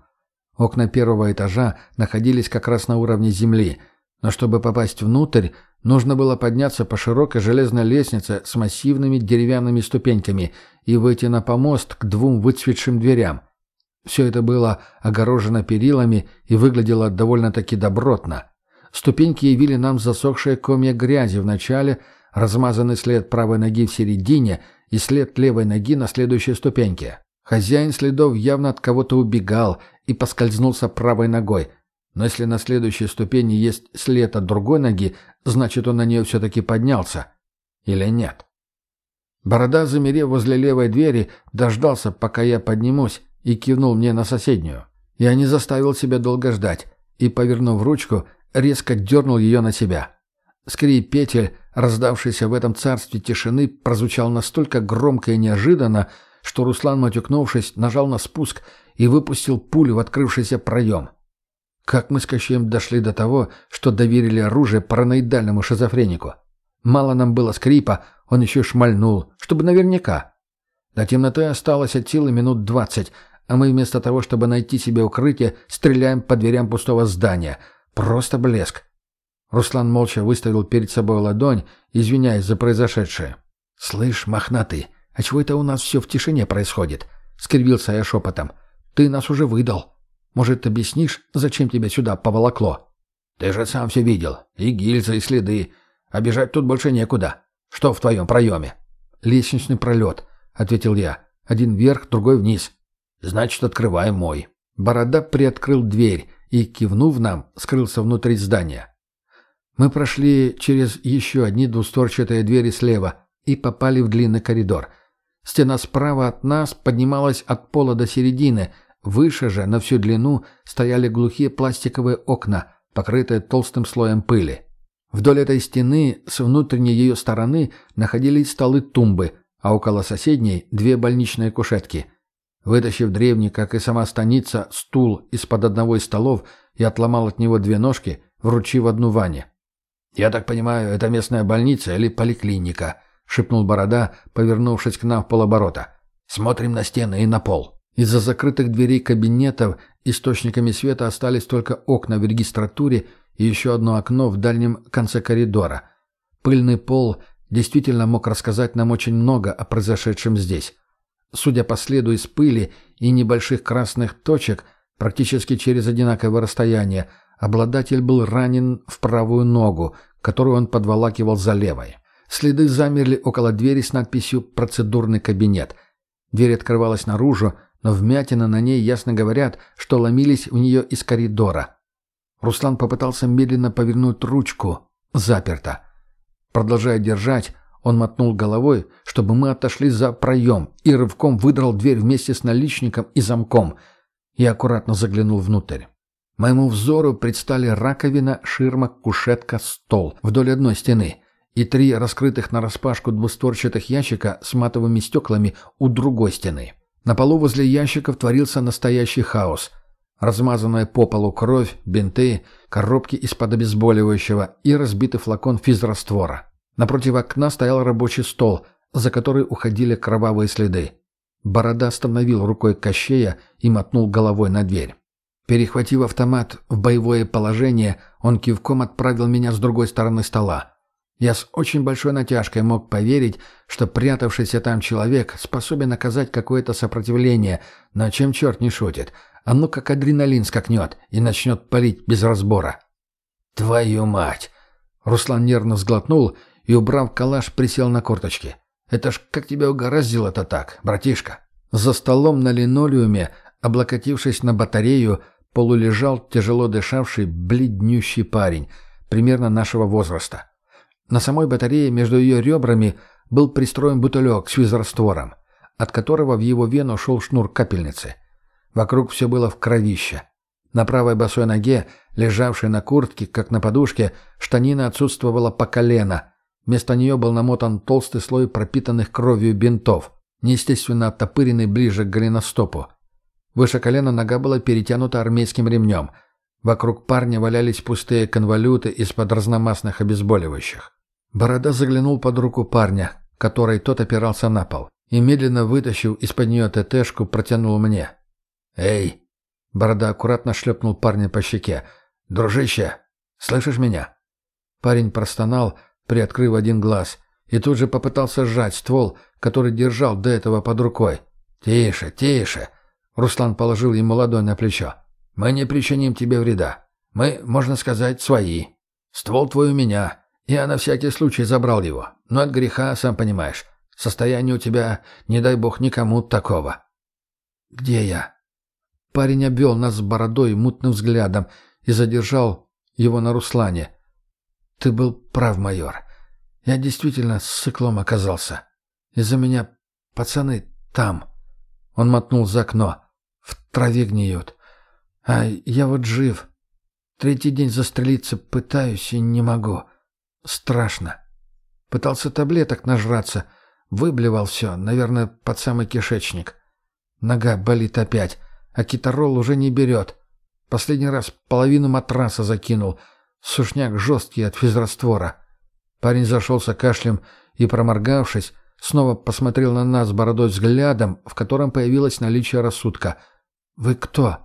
Окна первого этажа находились как раз на уровне земли, но чтобы попасть внутрь, нужно было подняться по широкой железной лестнице с массивными деревянными ступеньками и выйти на помост к двум выцветшим дверям. Все это было огорожено перилами и выглядело довольно-таки добротно. Ступеньки явили нам засохшие комья грязи в начале, размазанный след правой ноги в середине и след левой ноги на следующей ступеньке. Хозяин следов явно от кого-то убегал и поскользнулся правой ногой. Но если на следующей ступени есть след от другой ноги, значит, он на нее все-таки поднялся. Или нет? Борода, замерев возле левой двери, дождался, пока я поднимусь, и кивнул мне на соседнюю. Я не заставил себя долго ждать и, повернув ручку, резко дернул ее на себя. Скрип петель, раздавшийся в этом царстве тишины, прозвучал настолько громко и неожиданно, что Руслан, матюкнувшись, нажал на спуск и выпустил пулю в открывшийся проем. Как мы с Кощеем дошли до того, что доверили оружие параноидальному шизофренику? Мало нам было скрипа, он еще шмальнул, чтобы наверняка. До темноты осталось от силы минут двадцать, а мы вместо того, чтобы найти себе укрытие, стреляем по дверям пустого здания. Просто блеск. Руслан молча выставил перед собой ладонь, извиняясь за произошедшее. «Слышь, мохнатый, а чего это у нас все в тишине происходит?» — скривился я шепотом. «Ты нас уже выдал. Может, объяснишь, зачем тебя сюда поволокло?» «Ты же сам все видел. И гильзы, и следы. А тут больше некуда. Что в твоем проеме?» «Лестничный пролет», — ответил я. «Один вверх, другой вниз». «Значит, открываем мой». Борода приоткрыл дверь и, кивнув нам, скрылся внутри здания. Мы прошли через еще одни двустворчатые двери слева и попали в длинный коридор. Стена справа от нас поднималась от пола до середины, выше же, на всю длину, стояли глухие пластиковые окна, покрытые толстым слоем пыли. Вдоль этой стены с внутренней ее стороны находились столы-тумбы, а около соседней – две больничные кушетки. Вытащив древний, как и сама станица, стул из-под одного из столов и отломал от него две ножки, вручив одну Ване. «Я так понимаю, это местная больница или поликлиника?» — шепнул Борода, повернувшись к нам в полоборота. «Смотрим на стены и на пол». Из-за закрытых дверей кабинетов источниками света остались только окна в регистратуре и еще одно окно в дальнем конце коридора. Пыльный пол действительно мог рассказать нам очень много о произошедшем здесь. Судя по следу из пыли и небольших красных точек, практически через одинаковое расстояние, обладатель был ранен в правую ногу, которую он подволакивал за левой. Следы замерли около двери с надписью «Процедурный кабинет». Дверь открывалась наружу, но вмятины на ней ясно говорят, что ломились в нее из коридора. Руслан попытался медленно повернуть ручку. Заперто. Продолжая держать, он мотнул головой, чтобы мы отошли за проем, и рывком выдрал дверь вместе с наличником и замком. Я аккуратно заглянул внутрь. Моему взору предстали раковина, ширма, кушетка, стол вдоль одной стены и три раскрытых нараспашку двустворчатых ящика с матовыми стеклами у другой стены. На полу возле ящиков творился настоящий хаос. Размазанная по полу кровь, бинты, коробки из-под обезболивающего и разбитый флакон физраствора. Напротив окна стоял рабочий стол, за который уходили кровавые следы. Борода остановил рукой Кощея и мотнул головой на дверь. Перехватив автомат в боевое положение, он кивком отправил меня с другой стороны стола. Я с очень большой натяжкой мог поверить, что прятавшийся там человек способен оказать какое-то сопротивление, но чем черт не шутит, а ну как адреналин скакнет и начнет палить без разбора. «Твою мать!» Руслан нервно сглотнул и, убрав калаш, присел на корточки. «Это ж как тебя угораздило-то так, братишка?» За столом на линолеуме, облокотившись на батарею, полулежал тяжело дышавший, бледнющий парень, примерно нашего возраста. На самой батарее между ее ребрами был пристроен бутылек с физраствором, от которого в его вену шел шнур капельницы. Вокруг все было в кровище. На правой босой ноге, лежавшей на куртке, как на подушке, штанина отсутствовала по колено. Вместо нее был намотан толстый слой пропитанных кровью бинтов, неестественно оттопыренный ближе к голеностопу. Выше колена нога была перетянута армейским ремнем. Вокруг парня валялись пустые конвалюты из-под разномастных обезболивающих. Борода заглянул под руку парня, которой тот опирался на пол, и, медленно вытащив из-под нее ТТшку, протянул мне. «Эй!» Борода аккуратно шлепнул парня по щеке. «Дружище, слышишь меня?» Парень простонал, приоткрыв один глаз, и тут же попытался сжать ствол, который держал до этого под рукой. «Тише, тише!» Руслан положил ему ладонь на плечо. «Мы не причиним тебе вреда. Мы, можно сказать, свои. Ствол твой у меня. Я на всякий случай забрал его. Но от греха, сам понимаешь. Состояние у тебя, не дай бог, никому такого». «Где я?» Парень обвел нас с бородой мутным взглядом и задержал его на Руслане. «Ты был прав, майор. Я действительно с циклом оказался. Из-за меня пацаны там». Он мотнул за окно. «В траве гниют. А я вот жив. Третий день застрелиться пытаюсь и не могу. Страшно. Пытался таблеток нажраться. Выблевал все, наверное, под самый кишечник. Нога болит опять, а китарол уже не берет. Последний раз половину матраса закинул. Сушняк жесткий от физраствора. Парень зашелся кашлем и, проморгавшись, снова посмотрел на нас бородой взглядом, в котором появилось наличие рассудка. «Вы кто?»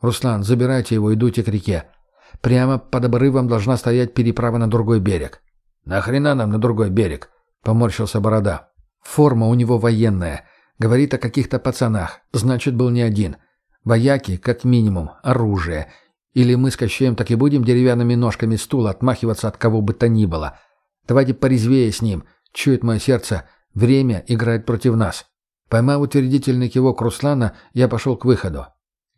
«Руслан, забирайте его, идуйте к реке. Прямо под обрывом должна стоять переправа на другой берег». «Нахрена нам на другой берег?» — поморщился Борода. «Форма у него военная. Говорит о каких-то пацанах. Значит, был не один. Вояки, как минимум, оружие. Или мы с Кощеем так и будем деревянными ножками стула отмахиваться от кого бы то ни было. Давайте порезвее с ним. Чует мое сердце. Время играет против нас». Поймав утвердительный кивок Руслана, я пошел к выходу.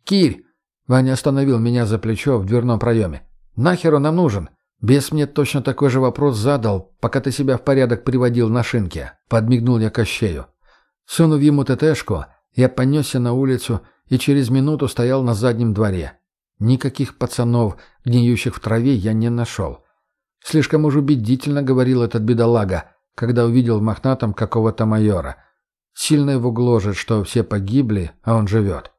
«Кирь!» Ваня остановил меня за плечо в дверном проеме. «Нахер он нам нужен?» «Бес мне точно такой же вопрос задал, пока ты себя в порядок приводил на шинке», — подмигнул я Кощею. Сунув ему ТТшку, я понесся на улицу и через минуту стоял на заднем дворе. Никаких пацанов, гниющих в траве, я не нашел. Слишком уж убедительно говорил этот бедолага, когда увидел в мохнатом какого-то майора. Сильно его гложет, что все погибли, а он живет.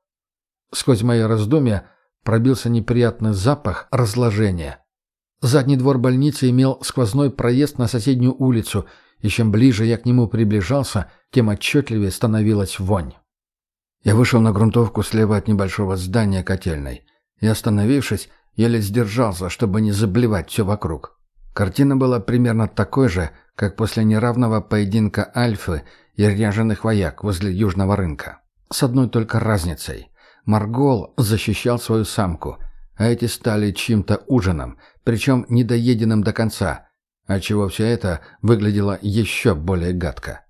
Сквозь мои раздумья пробился неприятный запах разложения. Задний двор больницы имел сквозной проезд на соседнюю улицу, и чем ближе я к нему приближался, тем отчетливее становилась вонь. Я вышел на грунтовку слева от небольшого здания котельной и, остановившись, еле сдержался, чтобы не заблевать все вокруг. Картина была примерно такой же, как после неравного поединка Альфы и ряженых вояк возле Южного рынка. С одной только разницей. Маргол защищал свою самку, а эти стали чьим-то ужином, причем недоеденным до конца, отчего все это выглядело еще более гадко.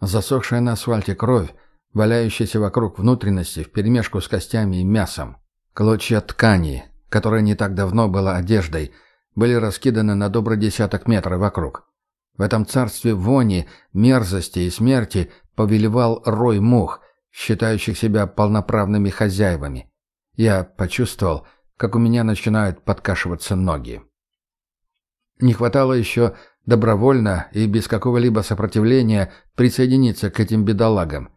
Засохшая на асфальте кровь, валяющаяся вокруг внутренности вперемешку с костями и мясом. Клочья ткани, которая не так давно была одеждой, были раскиданы на добрый десяток метров вокруг. В этом царстве вони, мерзости и смерти повелевал рой мух, считающих себя полноправными хозяевами. Я почувствовал, как у меня начинают подкашиваться ноги. Не хватало еще добровольно и без какого-либо сопротивления присоединиться к этим бедолагам.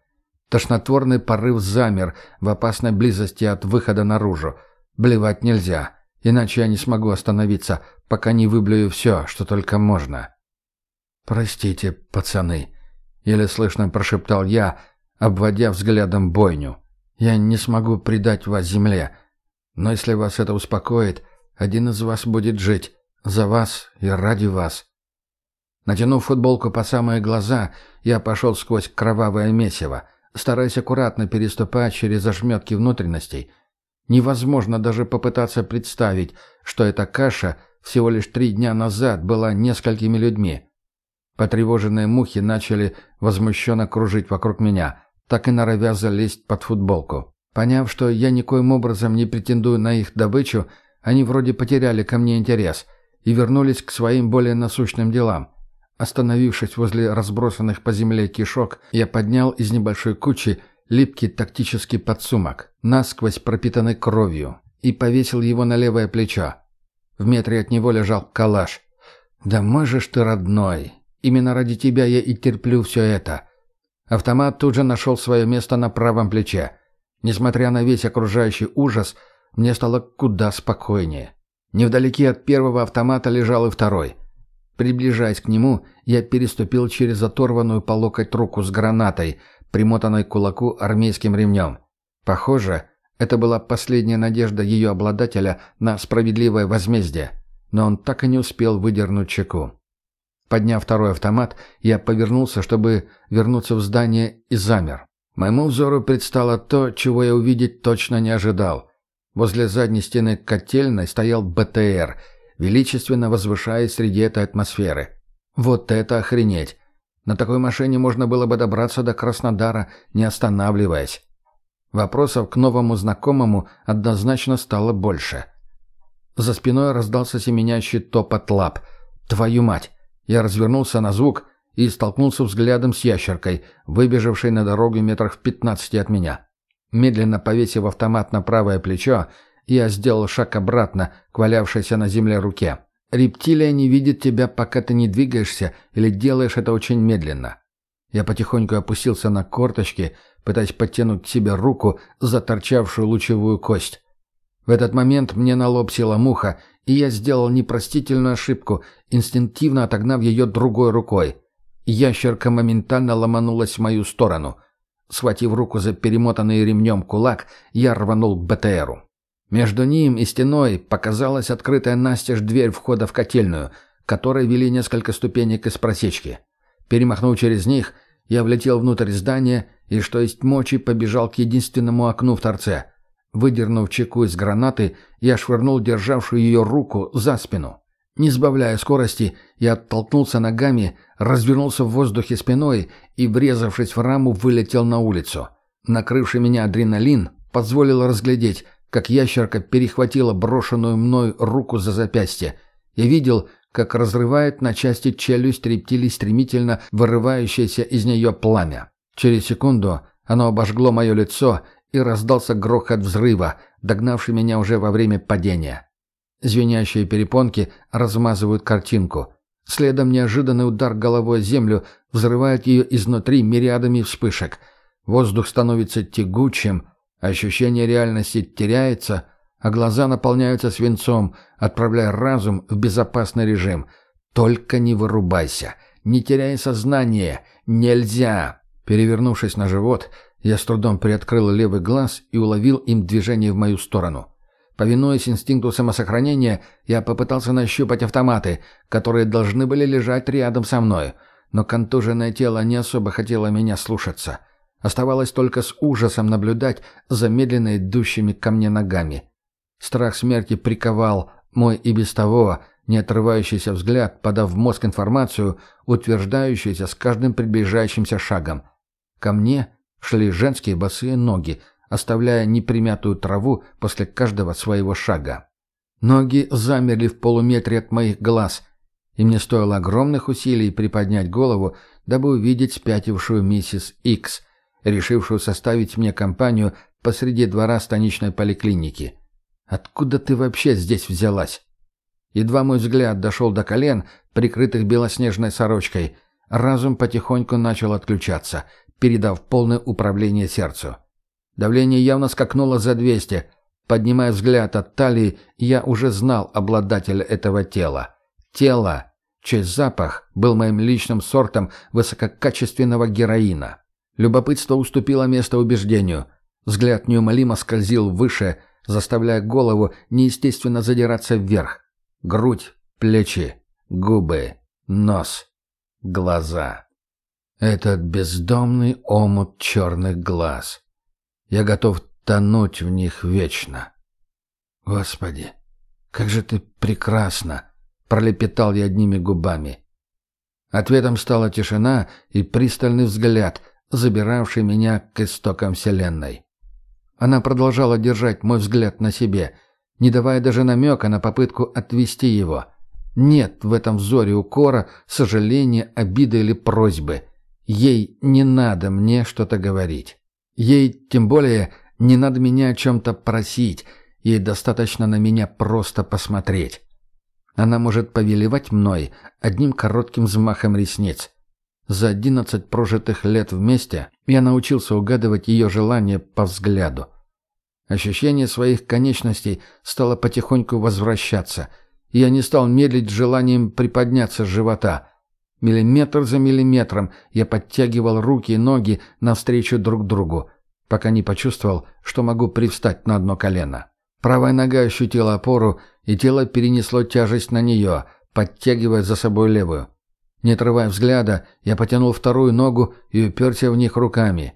Тошнотворный порыв замер в опасной близости от выхода наружу. Блевать нельзя, иначе я не смогу остановиться, пока не выблюю все, что только можно. «Простите, пацаны», — еле слышно прошептал я, — обводя взглядом бойню. «Я не смогу предать вас земле, но если вас это успокоит, один из вас будет жить. За вас и ради вас». Натянув футболку по самые глаза, я пошел сквозь кровавое месиво, стараясь аккуратно переступать через ошметки внутренностей. Невозможно даже попытаться представить, что эта каша всего лишь три дня назад была несколькими людьми. Потревоженные мухи начали возмущенно кружить вокруг меня, так и норовя залезть под футболку. Поняв, что я никоим образом не претендую на их добычу, они вроде потеряли ко мне интерес и вернулись к своим более насущным делам. Остановившись возле разбросанных по земле кишок, я поднял из небольшой кучи липкий тактический подсумок, насквозь пропитанный кровью, и повесил его на левое плечо. В метре от него лежал калаш. «Да мой же ж ты родной! Именно ради тебя я и терплю все это!» Автомат тут же нашел свое место на правом плече. Несмотря на весь окружающий ужас, мне стало куда спокойнее. Невдалеке от первого автомата лежал и второй. Приближаясь к нему, я переступил через оторванную по локоть руку с гранатой, примотанной к кулаку армейским ремнем. Похоже, это была последняя надежда ее обладателя на справедливое возмездие, но он так и не успел выдернуть чеку. Подняв второй автомат, я повернулся, чтобы вернуться в здание, и замер. Моему взору предстало то, чего я увидеть точно не ожидал. Возле задней стены котельной стоял БТР, величественно возвышаясь среди этой атмосферы. Вот это охренеть! На такой машине можно было бы добраться до Краснодара, не останавливаясь. Вопросов к новому знакомому однозначно стало больше. За спиной раздался семенящий топот лап. «Твою мать!» Я развернулся на звук и столкнулся взглядом с ящеркой, выбежавшей на дорогу метрах в пятнадцати от меня. Медленно повесив автомат на правое плечо, я сделал шаг обратно к валявшейся на земле руке. Рептилия не видит тебя, пока ты не двигаешься или делаешь это очень медленно. Я потихоньку опустился на корточки, пытаясь подтянуть к себе руку за торчавшую лучевую кость. В этот момент мне на лоб села муха, и я сделал непростительную ошибку, инстинктивно отогнав ее другой рукой. Ящерка моментально ломанулась в мою сторону. Схватив руку за перемотанный ремнем кулак, я рванул к БТРу. Между ним и стеной показалась открытая настежь дверь входа в котельную, которой вели несколько ступенек из просечки. Перемахнув через них, я влетел внутрь здания и, что есть мочи, побежал к единственному окну в торце. Выдернув чеку из гранаты, я швырнул державшую ее руку за спину. Не сбавляя скорости, я оттолкнулся ногами, развернулся в воздухе спиной и, врезавшись в раму, вылетел на улицу. Накрывший меня адреналин позволил разглядеть, как ящерка перехватила брошенную мной руку за запястье. Я видел, как разрывает на части челюсть рептилий стремительно вырывающееся из нее пламя. Через секунду оно обожгло мое лицо, и раздался грохот взрыва, догнавший меня уже во время падения. Звенящие перепонки размазывают картинку. Следом неожиданный удар головой о землю взрывает ее изнутри мириадами вспышек. Воздух становится тягучим, ощущение реальности теряется, а глаза наполняются свинцом, отправляя разум в безопасный режим. Только не вырубайся, не теряй сознание, нельзя. Перевернувшись на живот, я с трудом приоткрыл левый глаз и уловил им движение в мою сторону. Повинуясь инстинкту самосохранения, я попытался нащупать автоматы, которые должны были лежать рядом со мной, но контуженное тело не особо хотело меня слушаться. Оставалось только с ужасом наблюдать за медленно идущими ко мне ногами. Страх смерти приковал мой и без того не отрывающийся взгляд, подав в мозг информацию, утверждающуюся с каждым приближающимся шагом. Ко мне шли женские босые ноги, оставляя непримятую траву после каждого своего шага. Ноги замерли в полуметре от моих глаз, и мне стоило огромных усилий приподнять голову, дабы увидеть спятившую миссис Икс, решившую составить мне компанию посреди двора станичной поликлиники. «Откуда ты вообще здесь взялась?» Едва мой взгляд дошел до колен, прикрытых белоснежной сорочкой, разум потихоньку начал отключаться, передав полное управление сердцу. Давление явно скакнуло за 200. Поднимая взгляд от талии, я уже знал обладателя этого тела. Тело, чей запах был моим личным сортом высококачественного героина. Любопытство уступило место убеждению. Взгляд неумолимо скользил выше, заставляя голову неестественно задираться вверх. Грудь, плечи, губы, нос, глаза. Этот бездомный омут черных глаз. Я готов тонуть в них вечно. Господи, как же ты прекрасна! Пролепетал я одними губами. Ответом стала тишина и пристальный взгляд, забиравший меня к истокам Вселенной. Она продолжала держать мой взгляд на себе, не давая даже намека на попытку отвести его. Нет в этом взоре укора, сожаления, обиды или просьбы. Ей не надо мне что-то говорить. Ей, тем более, не надо меня о чем-то просить. Ей достаточно на меня просто посмотреть. Она может повелевать мной одним коротким взмахом ресниц. За одиннадцать прожитых лет вместе я научился угадывать ее желания по взгляду. Ощущение своих конечностей стало потихоньку возвращаться, и я не стал медлить желанием приподняться с живота. Миллиметр за миллиметром я подтягивал руки и ноги навстречу друг другу, пока не почувствовал, что могу привстать на одно колено. Правая нога ощутила опору, и тело перенесло тяжесть на нее, подтягивая за собой левую. Не отрывая взгляда, я потянул вторую ногу и уперся в них руками.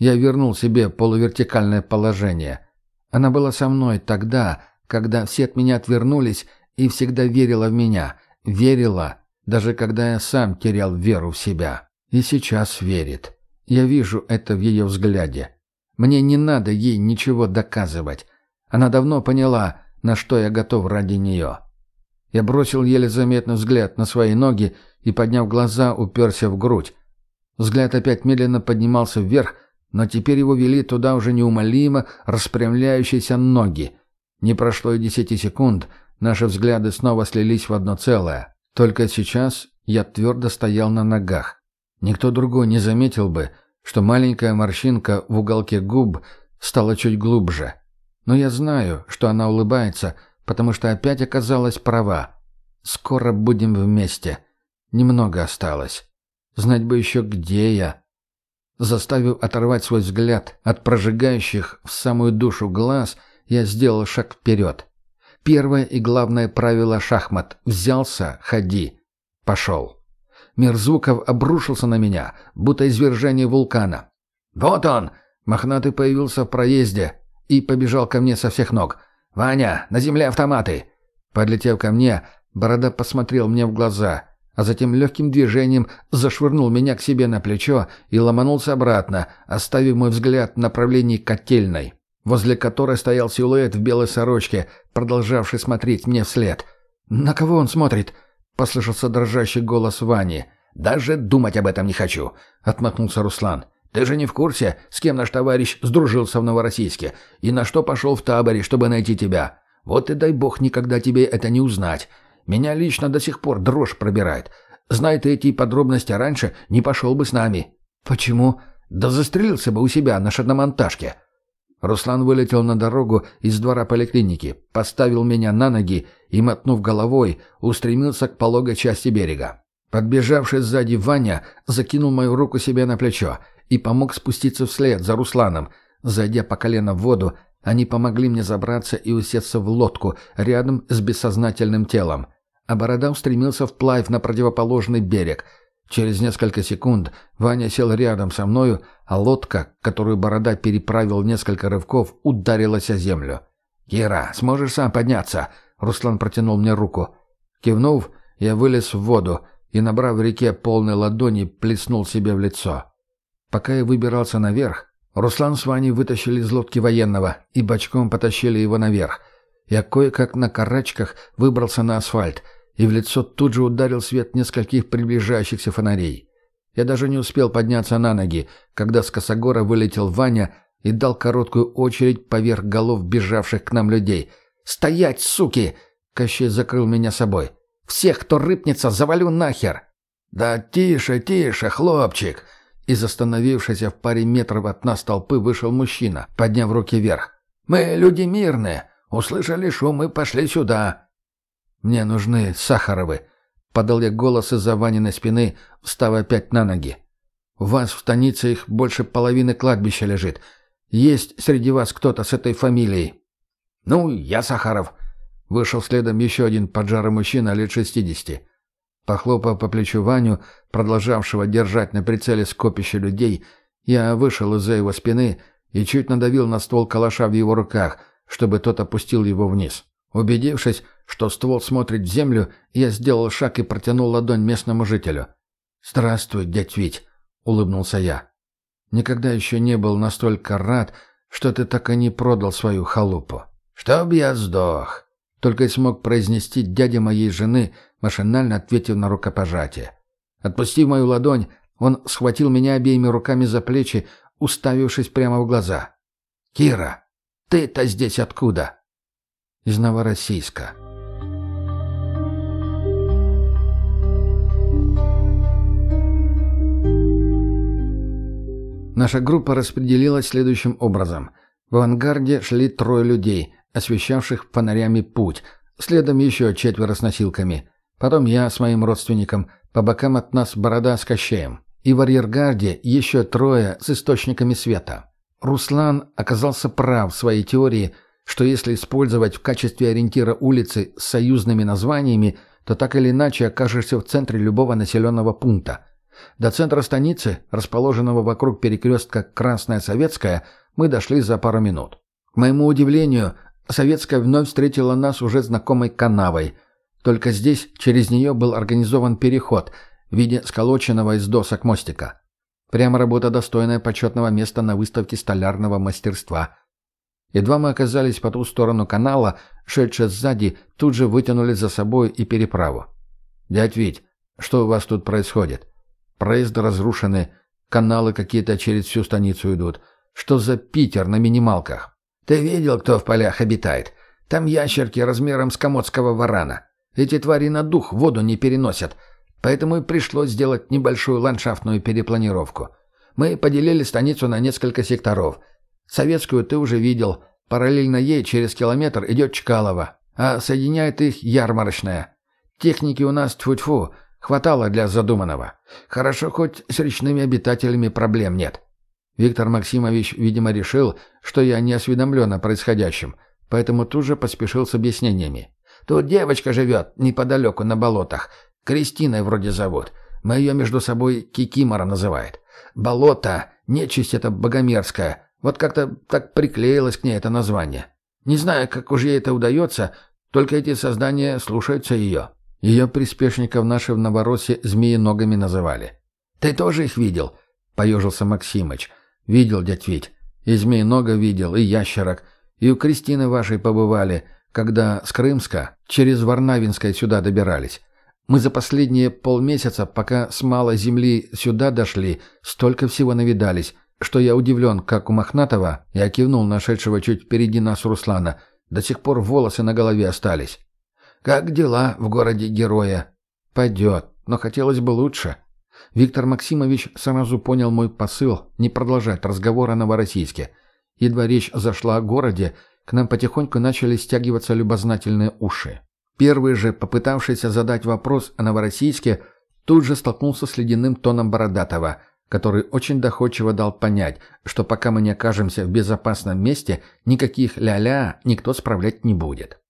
Я вернул себе полувертикальное положение. Она была со мной тогда, когда все от меня отвернулись и всегда верила в меня. Верила, даже когда я сам терял веру в себя. И сейчас верит. Я вижу это в ее взгляде. Мне не надо ей ничего доказывать. Она давно поняла, на что я готов ради нее. Я бросил еле заметный взгляд на свои ноги и, подняв глаза, уперся в грудь. Взгляд опять медленно поднимался вверх, но теперь его вели туда уже неумолимо распрямляющиеся ноги. Не прошло и десяти секунд, наши взгляды снова слились в одно целое. Только сейчас я твердо стоял на ногах. Никто другой не заметил бы, что маленькая морщинка в уголке губ стала чуть глубже. Но я знаю, что она улыбается, потому что опять оказалась права. Скоро будем вместе. Немного осталось. Знать бы еще, где я. Заставив оторвать свой взгляд от прожигающих в самую душу глаз, я сделал шаг вперед. Первое и главное правило шахмат — взялся — ходи. Пошел. Мир звуков обрушился на меня, будто извержение вулкана. «Вот он!» — мохнатый появился в проезде и побежал ко мне со всех ног. «Ваня, на земле автоматы!» Подлетев ко мне, Борода посмотрел мне в глаза, а затем легким движением зашвырнул меня к себе на плечо и ломанулся обратно, оставив мой взгляд в направлении котельной, возле которой стоял силуэт в белой сорочке, продолжавший смотреть мне вслед. «На кого он смотрит?» — послышался дрожащий голос Вани. «Даже думать об этом не хочу», — отмахнулся Руслан. «Ты же не в курсе, с кем наш товарищ сдружился в Новороссийске и на что пошел в таборе, чтобы найти тебя? Вот и дай бог никогда тебе это не узнать. Меня лично до сих пор дрожь пробирает. Знай ты эти подробности раньше, не пошел бы с нами». «Почему?» «Да застрелился бы у себя на шиномонтажке». Руслан вылетел на дорогу из двора поликлиники, поставил меня на ноги и, мотнув головой, устремился к пологой части берега. Подбежавший сзади Ваня закинул мою руку себе на плечо и помог спуститься вслед за Русланом. Зайдя по колено в воду, они помогли мне забраться и усесться в лодку рядом с бессознательным телом а Борода устремился вплавь на противоположный берег. Через несколько секунд Ваня сел рядом со мною, а лодка, которую Борода переправил несколько рывков, ударилась о землю. «Кира, сможешь сам подняться?» Руслан протянул мне руку. Кивнув, я вылез в воду и, набрав в реке полной ладони, плеснул себе в лицо. Пока я выбирался наверх, Руслан с Ваней вытащили из лодки военного и бочком потащили его наверх. Я кое-как на карачках выбрался на асфальт — и в лицо тут же ударил свет нескольких приближающихся фонарей. Я даже не успел подняться на ноги, когда с косогора вылетел Ваня и дал короткую очередь поверх голов бежавших к нам людей. «Стоять, суки!» Кощей закрыл меня собой. «Всех, кто рыпнется, завалю нахер!» «Да тише, тише, хлопчик!» Из остановившейся в паре метров от нас толпы вышел мужчина, подняв руки вверх. «Мы люди мирные. Услышали шум и пошли сюда. «Мне нужны Сахаровы», — подал я голос из-за Ваниной спины, встав опять на ноги. «У вас в станице их больше половины кладбища лежит. Есть среди вас кто-то с этой фамилией?» «Ну, я Сахаров», — вышел следом еще один поджарый мужчина лет шестидесяти. Похлопав по плечу Ваню, продолжавшего держать на прицеле скопище людей, я вышел из-за его спины и чуть надавил на ствол калаша в его руках, чтобы тот опустил его вниз. Убедившись, что ствол смотрит в землю, я сделал шаг и протянул ладонь местному жителю. «Здравствуй, дядь Вить», — улыбнулся я. «Никогда еще не был настолько рад, что ты так и не продал свою халупу». «Чтоб я сдох», — только и смог произнести дядя моей жены, машинально ответив на рукопожатие. Отпустив мою ладонь, он схватил меня обеими руками за плечи, уставившись прямо в глаза. «Кира, ты-то здесь откуда?» Из Новороссийска. Наша группа распределилась следующим образом. В авангарде шли трое людей, освещавших фонарями путь. Следом еще четверо с носилками. Потом я с моим родственником. По бокам от нас борода с кощеем. И в арьергарде еще трое с источниками света. Руслан оказался прав в своей теории, что если использовать в качестве ориентира улицы с союзными названиями, то так или иначе окажешься в центре любого населенного пункта. До центра станицы, расположенного вокруг перекрестка Красная Советская, мы дошли за пару минут. К моему удивлению, Советская вновь встретила нас уже знакомой канавой. Только здесь через нее был организован переход в виде сколоченного из досок мостика. Прямо работа достойная почетного места на выставке столярного мастерства. Едва мы оказались по ту сторону канала, шедшие сзади тут же вытянули за собой и переправу. «Дядь Вить, что у вас тут происходит? Проезды разрушены, каналы какие-то через всю станицу идут. Что за Питер на минималках?» Ты видел, кто в полях обитает? Там ящерки размером с комодского варана. Эти твари на дух воду не переносят. Поэтому и пришлось сделать небольшую ландшафтную перепланировку. Мы поделили станицу на несколько секторов. Советскую ты уже видел. Параллельно ей через километр идет Чкалова. А соединяет их ярмарочная. Техники у нас тьфу-тьфу. Хватало для задуманного. Хорошо, хоть с речными обитателями проблем нет. Виктор Максимович, видимо, решил, что я не осведомлен о происходящем, поэтому тут же поспешил с объяснениями. «Тут девочка живет, неподалеку, на болотах. Кристиной вроде зовут. Мы ее между собой Кикимора называет. Болото, нечисть это богомерзкая. Вот как-то так приклеилось к ней это название. Не знаю, как уж ей это удается, только эти создания слушаются ее». Ее приспешников наши в Новороссии змеи-ногами называли. «Ты тоже их видел?» — поежился Максимыч. «Видел, дядь Вить. И змей-нога видел, и ящерок. И у Кристины вашей побывали, когда с Крымска через Варнавинское сюда добирались. Мы за последние полмесяца, пока с малой земли сюда дошли, столько всего навидались, что я удивлен, как у Мохнатова, я кивнул нашедшего чуть впереди нас Руслана, до сих пор волосы на голове остались. «Как дела в городе Героя?» «Пойдет, но хотелось бы лучше». Виктор Максимович сразу понял мой посыл не продолжать разговор о Новороссийске. Едва речь зашла о городе, к нам потихоньку начали стягиваться любознательные уши. Первый же, попытавшийся задать вопрос о Новороссийске, тут же столкнулся с ледяным тоном Бородатого, который очень доходчиво дал понять, что пока мы не окажемся в безопасном месте, никаких ля-ля никто справлять не будет.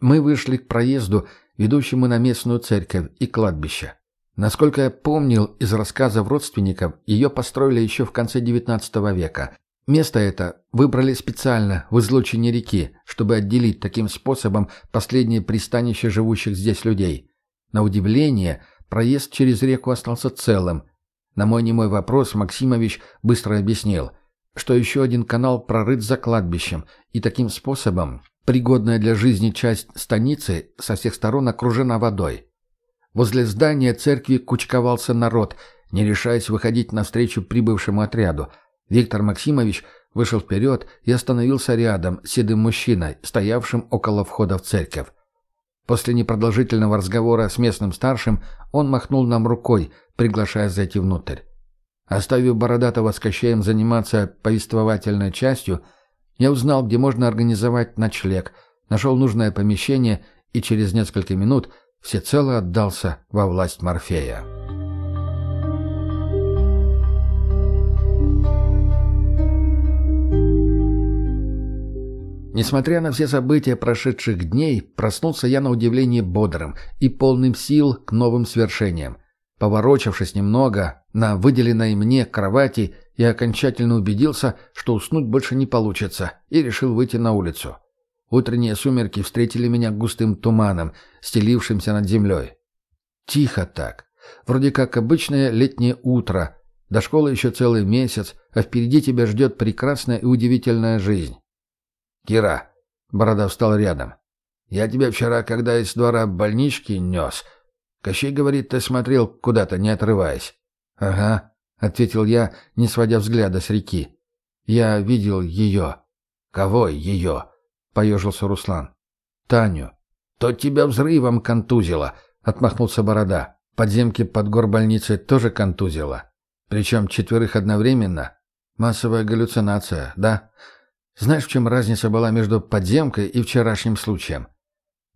Мы вышли к проезду, ведущему на местную церковь и кладбище. Насколько я помнил из рассказов родственников, ее построили еще в конце XIX века. Место это выбрали специально в излучине реки, чтобы отделить таким способом последнее пристанище живущих здесь людей. На удивление, проезд через реку остался целым. На мой немой вопрос Максимович быстро объяснил, что еще один канал прорыт за кладбищем, и таким способом пригодная для жизни часть станицы со всех сторон окружена водой. Возле здания церкви кучковался народ, не решаясь выходить навстречу прибывшему отряду. Виктор Максимович вышел вперед и остановился рядом с седым мужчиной, стоявшим около входа в церковь. После непродолжительного разговора с местным старшим он махнул нам рукой, приглашая зайти внутрь. Оставив Бородатого с Кощеем заниматься повествовательной частью, я узнал, где можно организовать ночлег, нашел нужное помещение и через несколько минут всецело отдался во власть Морфея. Несмотря на все события прошедших дней, проснулся я на удивление бодрым и полным сил к новым свершениям. Поворочившись немного на выделенной мне кровати, я окончательно убедился, что уснуть больше не получится, и решил выйти на улицу. Утренние сумерки встретили меня густым туманом, стелившимся над землей. Тихо так. Вроде как обычное летнее утро. До школы еще целый месяц, а впереди тебя ждет прекрасная и удивительная жизнь. «Кира!» — Борода встал рядом. «Я тебя вчера, когда из двора больнички нес...» Кощей говорит, ты смотрел куда-то, не отрываясь. «Ага», — ответил я, не сводя взгляда с реки. «Я видел ее». «Кого ее?» — поежился Руслан. «Таню». «То тебя взрывом контузило», — отмахнулся Борода. «Подземки под горбольницей тоже контузило. Причем четверых одновременно. Массовая галлюцинация, да? Знаешь, в чем разница была между подземкой и вчерашним случаем?»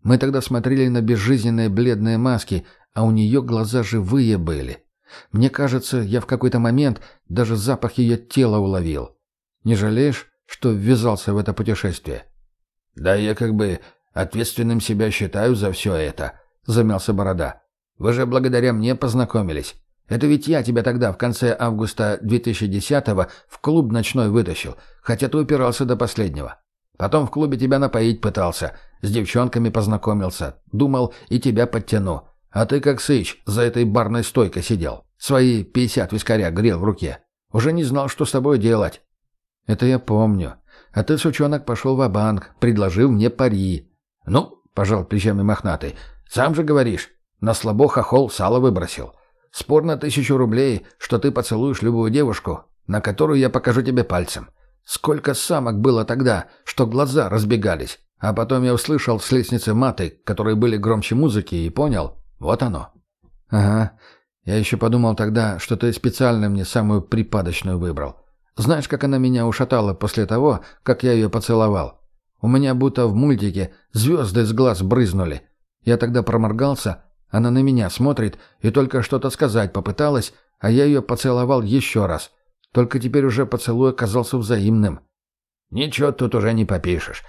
Мы тогда смотрели на безжизненные бледные маски, а у нее глаза живые были. Мне кажется, я в какой-то момент даже запах ее тела уловил. Не жалеешь, что ввязался в это путешествие?» «Да я как бы ответственным себя считаю за все это», — замялся Борода. «Вы же благодаря мне познакомились. Это ведь я тебя тогда, в конце августа 2010-го, в клуб ночной вытащил, хотя ты упирался до последнего. Потом в клубе тебя напоить пытался, с девчонками познакомился, думал и тебя подтяну. А ты как сыч за этой барной стойкой сидел. Свои 50 вискаря грел в руке. Уже не знал, что с тобой делать. Это я помню. А ты, сучонок, пошел в банк предложил мне пари. Ну, пожал плечами мохнатый, сам же говоришь, на слабо хохол сало выбросил. Спор на тысячу рублей, что ты поцелуешь любую девушку, на которую я покажу тебе пальцем. Сколько самок было тогда, что глаза разбегались. А потом я услышал с лестницы маты, которые были громче музыки, и понял, вот оно. Ага. Я еще подумал тогда, что ты специально мне самую припадочную выбрал. Знаешь, как она меня ушатала после того, как я ее поцеловал? У меня будто в мультике звезды из глаз брызнули. Я тогда проморгался, она на меня смотрит и только что-то сказать попыталась, а я ее поцеловал еще раз. Только теперь уже поцелуй оказался взаимным. Ничего тут уже не попишешь.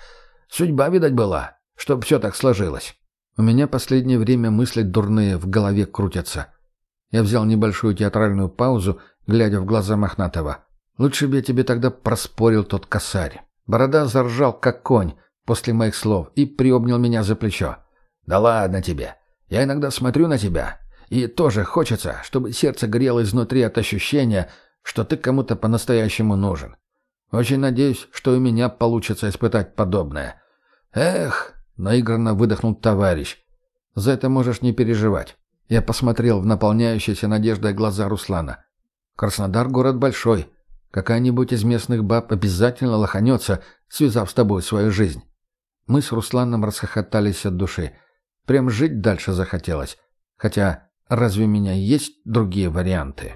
Судьба, видать, была, чтоб все так сложилось. У меня последнее время мысли дурные в голове крутятся. Я взял небольшую театральную паузу, глядя в глаза Мохнатого. Лучше бы я тебе тогда проспорил тот косарь. Борода заржал, как конь, после моих слов, и приобнял меня за плечо. «Да ладно тебе. Я иногда смотрю на тебя, и тоже хочется, чтобы сердце грело изнутри от ощущения, что ты кому-то по-настоящему нужен. Очень надеюсь, что у меня получится испытать подобное. Эх, Наигранно выдохнул товарищ. «За это можешь не переживать». Я посмотрел в наполняющиеся надеждой глаза Руслана. «Краснодар — город большой. Какая-нибудь из местных баб обязательно лоханется, связав с тобой свою жизнь». Мы с Русланом расхохотались от души. Прям жить дальше захотелось. Хотя разве у меня есть другие варианты?»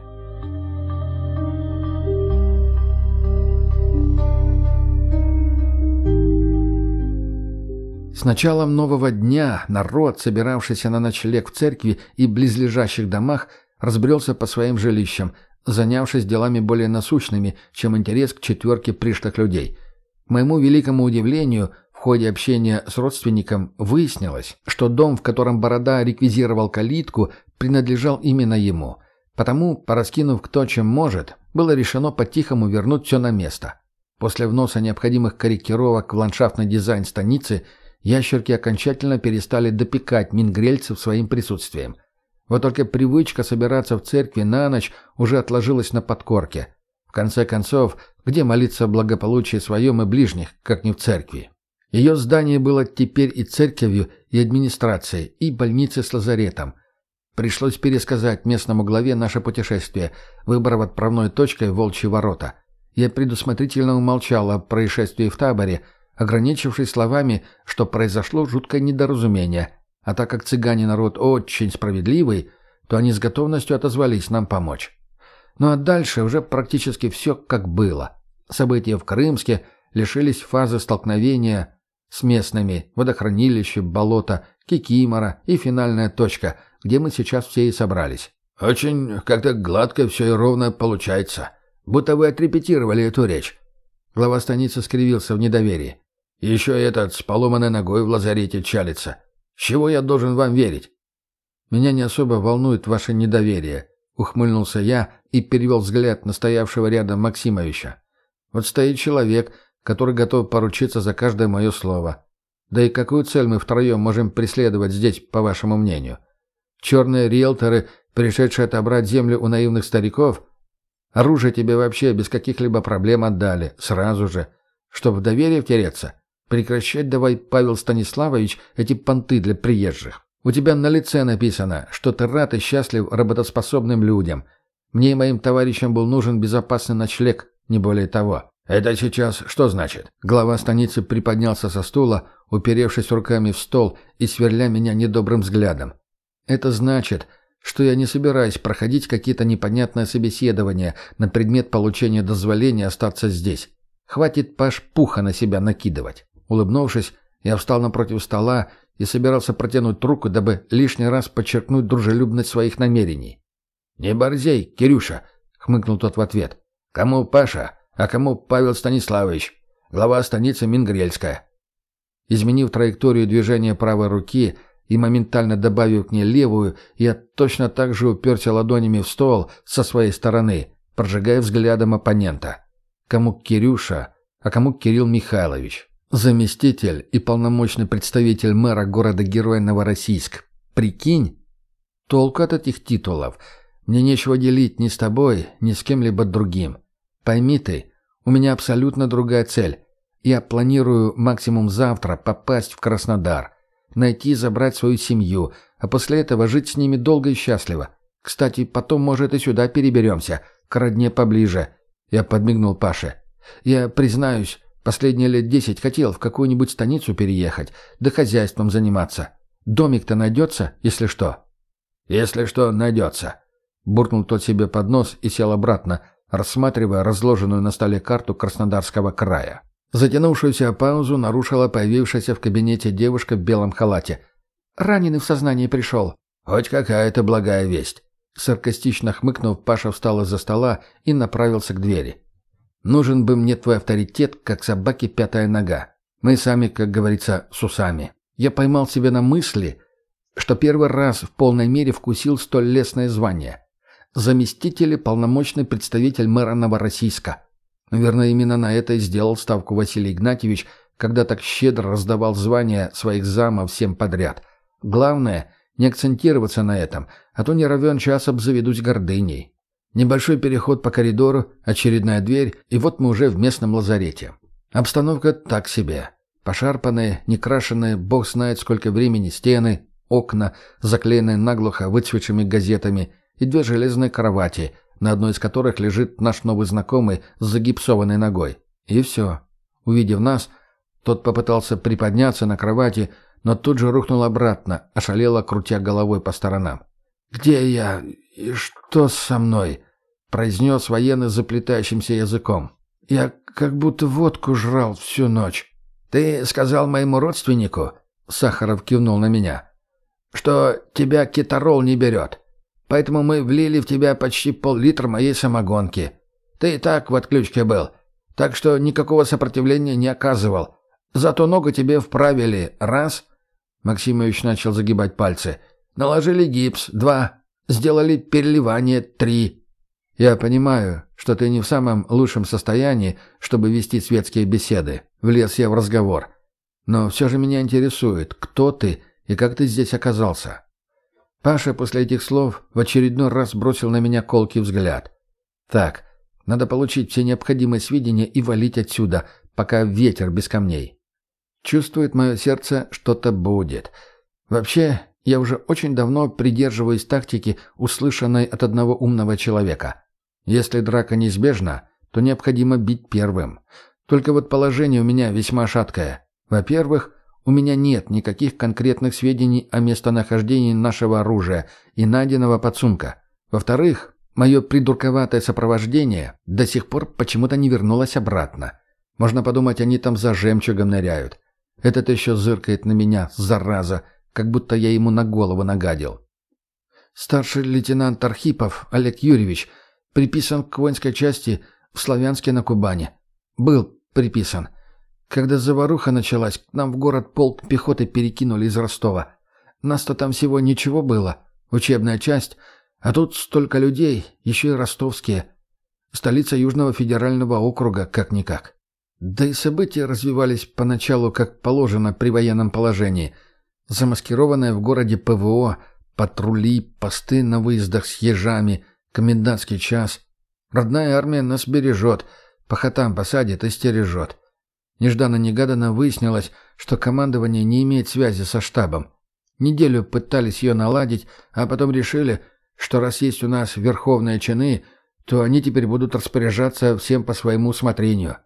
С началом нового дня народ, собиравшийся на ночлег в церкви и близлежащих домах, разбрелся по своим жилищам, занявшись делами более насущными, чем интерес к четверке пришлых людей. К моему великому удивлению, в ходе общения с родственником выяснилось, что дом, в котором Борода реквизировал калитку, принадлежал именно ему. Потому, пораскинув кто чем может, было решено по-тихому вернуть все на место. После вноса необходимых корректировок в ландшафтный дизайн станицы – ящерки окончательно перестали допекать мингрельцев своим присутствием. Вот только привычка собираться в церкви на ночь уже отложилась на подкорке. В конце концов, где молиться о благополучии своем и ближних, как не в церкви? Ее здание было теперь и церковью, и администрацией, и больницей с лазаретом. Пришлось пересказать местному главе наше путешествие, выбрав отправной точкой Волчьи ворота. Я предусмотрительно умолчал о происшествии в таборе, ограничившись словами, что произошло жуткое недоразумение, а так как цыгане народ очень справедливый, то они с готовностью отозвались нам помочь. Ну а дальше уже практически все как было. События в Крымске лишились фазы столкновения с местными, водохранилище, болото, Кикимора и финальная точка, где мы сейчас все и собрались. «Очень как-то гладко все и ровно получается. Будто вы отрепетировали эту речь». Глава станицы скривился в недоверии. Еще этот с поломанной ногой в лазарете чалится. Чего я должен вам верить?» «Меня не особо волнует ваше недоверие», — ухмыльнулся я и перевел взгляд на стоявшего рядом Максимовича. «Вот стоит человек, который готов поручиться за каждое мое слово. Да и какую цель мы втроем можем преследовать здесь, по вашему мнению? Черные риэлторы, пришедшие отобрать землю у наивных стариков? Оружие тебе вообще без каких-либо проблем отдали, сразу же. Чтобы в доверие втереться? Прекращать давай, Павел Станиславович, эти понты для приезжих. У тебя на лице написано, что ты рад и счастлив работоспособным людям. Мне и моим товарищам был нужен безопасный ночлег, не более того. Это сейчас что значит? Глава станицы приподнялся со стула, уперевшись руками в стол и сверля меня недобрым взглядом. Это значит, что я не собираюсь проходить какие-то непонятные собеседования на предмет получения дозволения остаться здесь. Хватит Паш пуха на себя накидывать. Улыбнувшись, я встал напротив стола и собирался протянуть руку, дабы лишний раз подчеркнуть дружелюбность своих намерений. «Не борзей, Кирюша!» — хмыкнул тот в ответ. «Кому Паша, а кому Павел Станиславович, глава станицы Мингрельская». Изменив траекторию движения правой руки и моментально добавив к ней левую, я точно так же уперся ладонями в стол со своей стороны, прожигая взглядом оппонента. Кому Кирюша, а кому Кирилл Михайлович. Заместитель и полномочный представитель мэра города-героя Новороссийск. Прикинь? Толку от этих титулов. Мне нечего делить ни с тобой, ни с кем-либо другим. Пойми ты, у меня абсолютно другая цель. Я планирую максимум завтра попасть в Краснодар. Найти и забрать свою семью, а после этого жить с ними долго и счастливо. Кстати, потом, может, и сюда переберемся, к родне поближе. Я подмигнул Паше. Я признаюсь, Последние лет десять хотел в какую-нибудь станицу переехать, да хозяйством заниматься. Домик-то найдется, если что?» «Если что, найдется», — буркнул тот себе под нос и сел обратно, рассматривая разложенную на столе карту Краснодарского края. Затянувшуюся паузу нарушила появившаяся в кабинете девушка в белом халате. «Раненый в сознание пришел». «Хоть какая-то благая весть». Саркастично хмыкнув, Паша встал из-за стола и направился к двери. Нужен бы мне твой авторитет, как собаке пятая нога. Мы сами, как говорится, с усами. Я поймал себя на мысли, что первый раз в полной мере вкусил столь лестное звание. Заместитель и полномочный представитель мэра Новороссийска. Наверное, именно на это и сделал ставку Василий Игнатьевич, когда так щедро раздавал звания своих замов всем подряд. Главное, не акцентироваться на этом, а то не равен час обзаведусь гордыней. Небольшой переход по коридору, очередная дверь, и вот мы уже в местном лазарете. Обстановка так себе. Пошарпанные, некрашенные, бог знает сколько времени стены, окна, заклеенные наглухо выцветшими газетами, и две железные кровати, на одной из которых лежит наш новый знакомый с загипсованной ногой. И все. Увидев нас, тот попытался приподняться на кровати, но тут же рухнул обратно, ошалело, крутя головой по сторонам. «Где я? И что со мной?» — произнес военный заплетающимся языком. «Я как будто водку жрал всю ночь». «Ты сказал моему родственнику?» — Сахаров кивнул на меня. «Что тебя кетарол не берет. Поэтому мы влили в тебя почти пол-литра моей самогонки. Ты и так в отключке был, так что никакого сопротивления не оказывал. Зато ногу тебе вправили. Раз». Максимович начал загибать пальцы. «Наложили гипс. Два. Сделали переливание. Три. «Я понимаю, что ты не в самом лучшем состоянии, чтобы вести светские беседы. Влез я в разговор. Но все же меня интересует, кто ты и как ты здесь оказался». Паша после этих слов в очередной раз бросил на меня колкий взгляд. «Так, надо получить все необходимые сведения и валить отсюда, пока ветер без камней. Чувствует мое сердце, что-то будет. Вообще, я уже очень давно придерживаюсь тактики, услышанной от одного умного человека. Если драка неизбежна, то необходимо бить первым. Только вот положение у меня весьма шаткое. Во-первых, у меня нет никаких конкретных сведений о местонахождении нашего оружия и найденного подсумка. Во-вторых, мое придурковатое сопровождение до сих пор почему-то не вернулось обратно. Можно подумать, они там за жемчугом ныряют. Этот еще зыркает на меня, зараза, как будто я ему на голову нагадил. Старший лейтенант Архипов Олег Юрьевич – Приписан к воинской части в Славянске на Кубани. Был приписан. Когда заваруха началась, к нам в город полк пехоты перекинули из Ростова. Нас-то там всего ничего было. Учебная часть. А тут столько людей, еще и ростовские. Столица Южного федерального округа, как-никак. Да и события развивались поначалу, как положено при военном положении. Замаскированное в городе ПВО, патрули, посты на выездах с ежами, Комендантский час. Родная армия нас бережет, по хатам посадит и стережет. Нежданно-негаданно выяснилось, что командование не имеет связи со штабом. Неделю пытались ее наладить, а потом решили, что раз есть у нас верховные чины, то они теперь будут распоряжаться всем по своему усмотрению.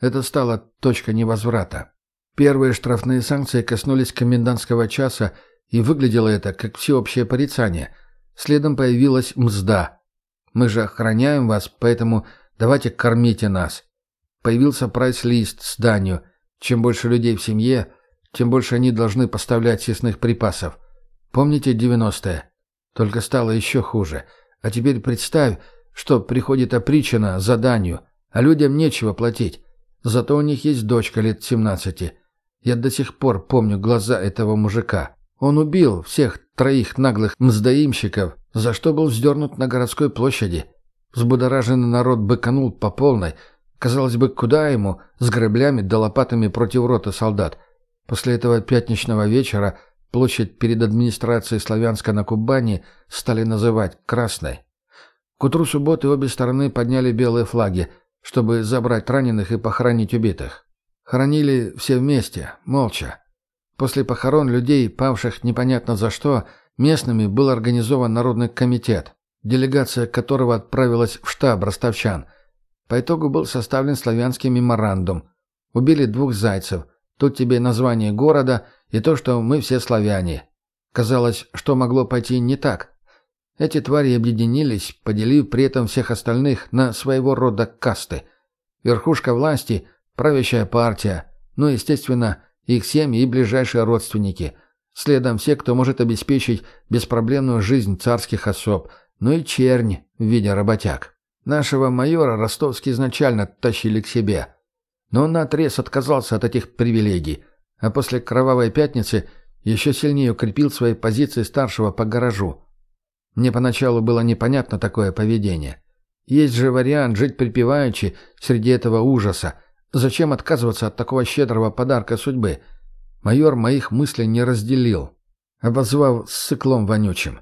Это стало точкой невозврата. Первые штрафные санкции коснулись комендантского часа, и выглядело это как всеобщее порицание. Следом появилась мзда. Мы же охраняем вас, поэтому давайте кормите нас. Появился прайс-лист с данью. Чем больше людей в семье, тем больше они должны поставлять съестных припасов. Помните 90-е? Только стало еще хуже. А теперь представь, что приходит опричина заданию, а людям нечего платить. Зато у них есть дочка лет 17. Я до сих пор помню глаза этого мужика. Он убил всех троих наглых мздоимщиков, за что был вздернут на городской площади. Взбудораженный народ быканул по полной. Казалось бы, куда ему с граблями да лопатами против роты солдат. После этого пятничного вечера площадь перед администрацией Славянска на Кубани стали называть «Красной». К утру субботы обе стороны подняли белые флаги, чтобы забрать раненых и похоронить убитых. Хоронили все вместе, молча. После похорон людей, павших непонятно за что, местными был организован Народный комитет, делегация которого отправилась в штаб ростовчан. По итогу был составлен славянский меморандум. Убили двух зайцев. Тут тебе название города и то, что мы все славяне. Казалось, что могло пойти не так. Эти твари объединились, поделив при этом всех остальных на своего рода касты. Верхушка власти, правящая партия, ну, естественно, их семьи и ближайшие родственники. Следом все, кто может обеспечить беспроблемную жизнь царских особ, ну и чернь в виде работяг. Нашего майора ростовские изначально тащили к себе. Но он наотрез отказался от этих привилегий, а после Кровавой Пятницы еще сильнее укрепил свои позиции старшего по гаражу. Мне поначалу было непонятно такое поведение. Есть же вариант жить припеваючи среди этого ужаса. Зачем отказываться от такого щедрого подарка судьбы? Майор моих мыслей не разделил, обозвав циклом вонючим.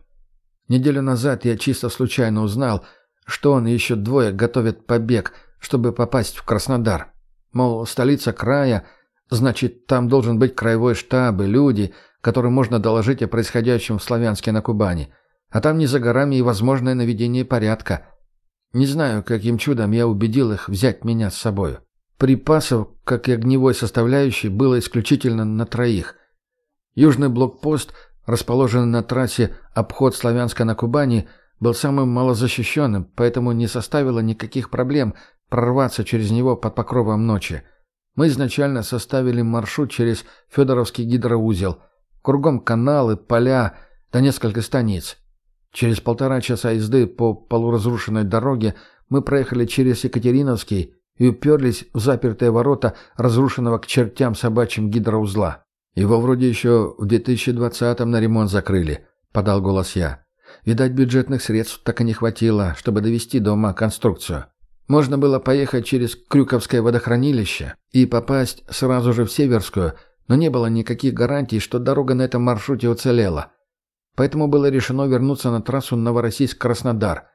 Неделю назад я чисто случайно узнал, что он и еще двое готовят побег, чтобы попасть в Краснодар. Мол, столица края, значит, там должен быть краевой штаб и люди, которым можно доложить о происходящем в Славянске на Кубани – а там не за горами и возможное наведение порядка. Не знаю, каким чудом я убедил их взять меня с собою. Припасов, как и огневой составляющей, было исключительно на троих. Южный блокпост, расположенный на трассе обход Славянска на Кубани, был самым малозащищенным, поэтому не составило никаких проблем прорваться через него под покровом ночи. Мы изначально составили маршрут через Федоровский гидроузел. Кругом каналы, поля, да несколько станиц. Через полтора часа езды по полуразрушенной дороге мы проехали через Екатериновский и уперлись в запертые ворота разрушенного к чертям собачьим гидроузла. «Его вроде еще в 2020-м на ремонт закрыли», — подал голос я. «Видать, бюджетных средств так и не хватило, чтобы довести до ума конструкцию. Можно было поехать через Крюковское водохранилище и попасть сразу же в Северскую, но не было никаких гарантий, что дорога на этом маршруте уцелела. Поэтому было решено вернуться на трассу Новороссийск-Краснодар.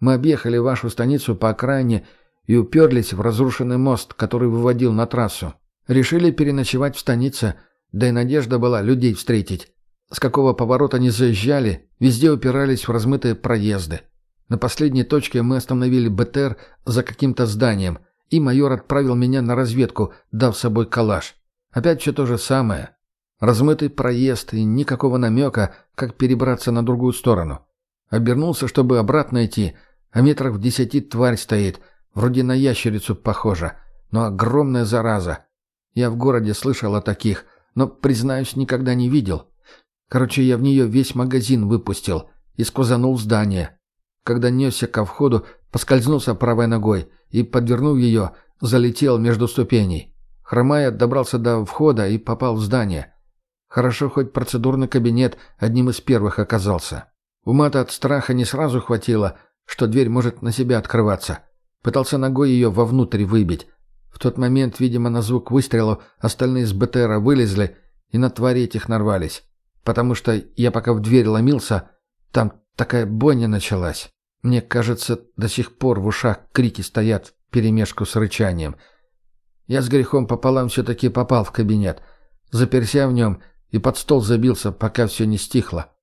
Мы объехали вашу станицу по окраине и уперлись в разрушенный мост, который выводил на трассу. Решили переночевать в станице, да и надежда была людей встретить. С какого поворота не заезжали, везде упирались в размытые проезды. На последней точке мы остановили БТР за каким-то зданием, и майор отправил меня на разведку, дав с собой калаш. Опять все то же самое. Размытый проезд и никакого намека, как перебраться на другую сторону. Обернулся, чтобы обратно идти, а метрах в десяти тварь стоит, вроде на ящерицу похожа, но огромная зараза. Я в городе слышал о таких, но, признаюсь, никогда не видел. Короче, я в нее весь магазин выпустил и сквозанул здание. Когда несся ко входу, поскользнулся правой ногой и, подвернув ее, залетел между ступеней. Хромая, добрался до входа и попал в здание. Хорошо, хоть процедурный кабинет одним из первых оказался. Ума-то от страха не сразу хватило, что дверь может на себя открываться. Пытался ногой ее вовнутрь выбить. В тот момент, видимо, на звук выстрелов остальные из БТРа вылезли и на твари этих нарвались. Потому что я пока в дверь ломился, там такая бойня началась. Мне кажется, до сих пор в ушах крики стоят перемешку с рычанием. Я с грехом пополам все-таки попал в кабинет. Заперся в нем и под стол забился, пока все не стихло.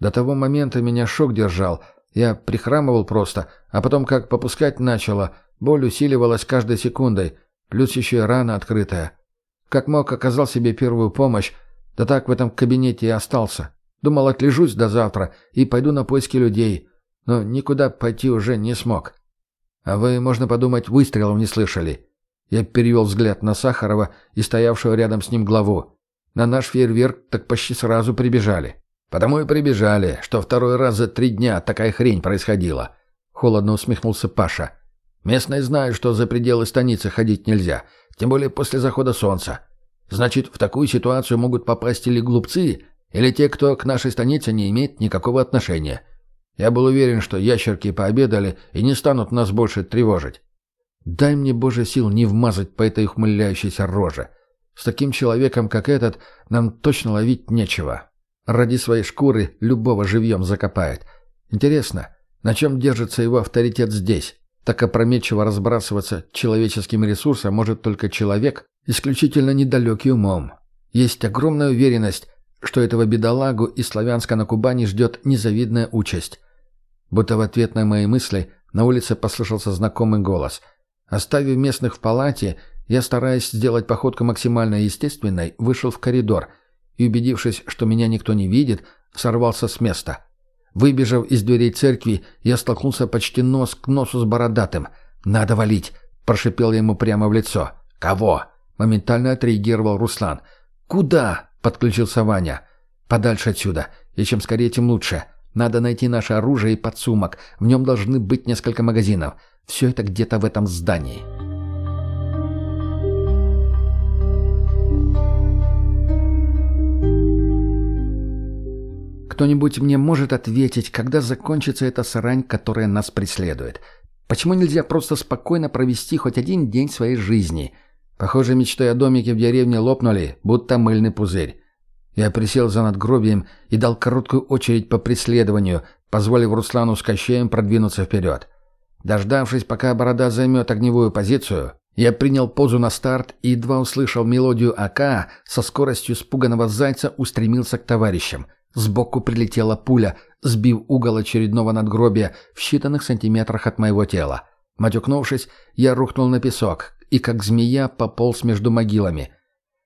До того момента меня шок держал. Я прихрамывал просто, а потом как попускать начало, боль усиливалась каждой секундой, плюс еще и рана открытая. Как мог, оказал себе первую помощь, да так в этом кабинете и остался. Думал, отлежусь до завтра и пойду на поиски людей, но никуда пойти уже не смог. А вы, можно подумать, выстрелов не слышали. Я перевел взгляд на Сахарова и стоявшего рядом с ним главу. На наш фейерверк так почти сразу прибежали. Потому и прибежали, что второй раз за три дня такая хрень происходила. Холодно усмехнулся Паша. Местные знают, что за пределы станицы ходить нельзя, тем более после захода солнца. Значит, в такую ситуацию могут попасть или глупцы, или те, кто к нашей станице не имеет никакого отношения. Я был уверен, что ящерки пообедали и не станут нас больше тревожить. Дай мне, Боже, сил не вмазать по этой ухмыляющейся роже. С таким человеком, как этот, нам точно ловить нечего. Ради своей шкуры любого живьем закопает. Интересно, на чем держится его авторитет здесь? Так опрометчиво разбрасываться человеческим ресурсом может только человек, исключительно недалекий умом. Есть огромная уверенность, что этого бедолагу из Славянска на Кубани ждет незавидная участь. Будто в ответ на мои мысли на улице послышался знакомый голос. Оставив местных в палате, я, стараясь сделать походку максимально естественной, вышел в коридор и, убедившись, что меня никто не видит, сорвался с места. Выбежав из дверей церкви, я столкнулся почти нос к носу с бородатым. «Надо валить!» – прошипел я ему прямо в лицо. «Кого?» – моментально отреагировал Руслан. «Куда?» – подключился Ваня. «Подальше отсюда. И чем скорее, тем лучше. Надо найти наше оружие и подсумок. В нем должны быть несколько магазинов. Все это где-то в этом здании». Кто-нибудь мне может ответить, когда закончится эта срань, которая нас преследует? Почему нельзя просто спокойно провести хоть один день своей жизни? Похоже, мечтой о домике в деревне лопнули, будто мыльный пузырь. Я присел за надгробием и дал короткую очередь по преследованию, позволив Руслану с Кощеем продвинуться вперед. Дождавшись, пока Борода займет огневую позицию, я принял позу на старт и едва услышал мелодию АК, со скоростью спуганного зайца устремился к товарищам — Сбоку прилетела пуля, сбив угол очередного надгробия в считанных сантиметрах от моего тела. Матюкнувшись, я рухнул на песок и, как змея, пополз между могилами.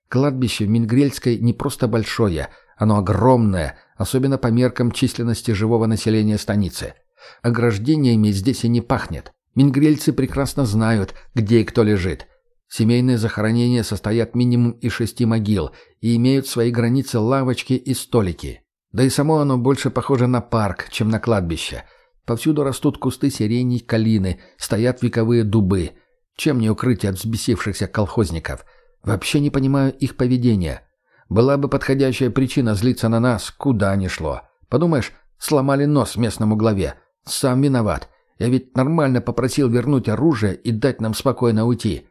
Кладбище в Мингрельской не просто большое, оно огромное, особенно по меркам численности живого населения станицы. Ограждениями здесь и не пахнет. Мингрельцы прекрасно знают, где и кто лежит. Семейные захоронения состоят минимум из шести могил и имеют свои границы лавочки и столики. Да и само оно больше похоже на парк, чем на кладбище. Повсюду растут кусты сирени, калины, стоят вековые дубы. Чем не укрытие от взбесившихся колхозников? Вообще не понимаю их поведения. Была бы подходящая причина злиться на нас, куда ни шло. Подумаешь, сломали нос местному главе. Сам виноват. Я ведь нормально попросил вернуть оружие и дать нам спокойно уйти.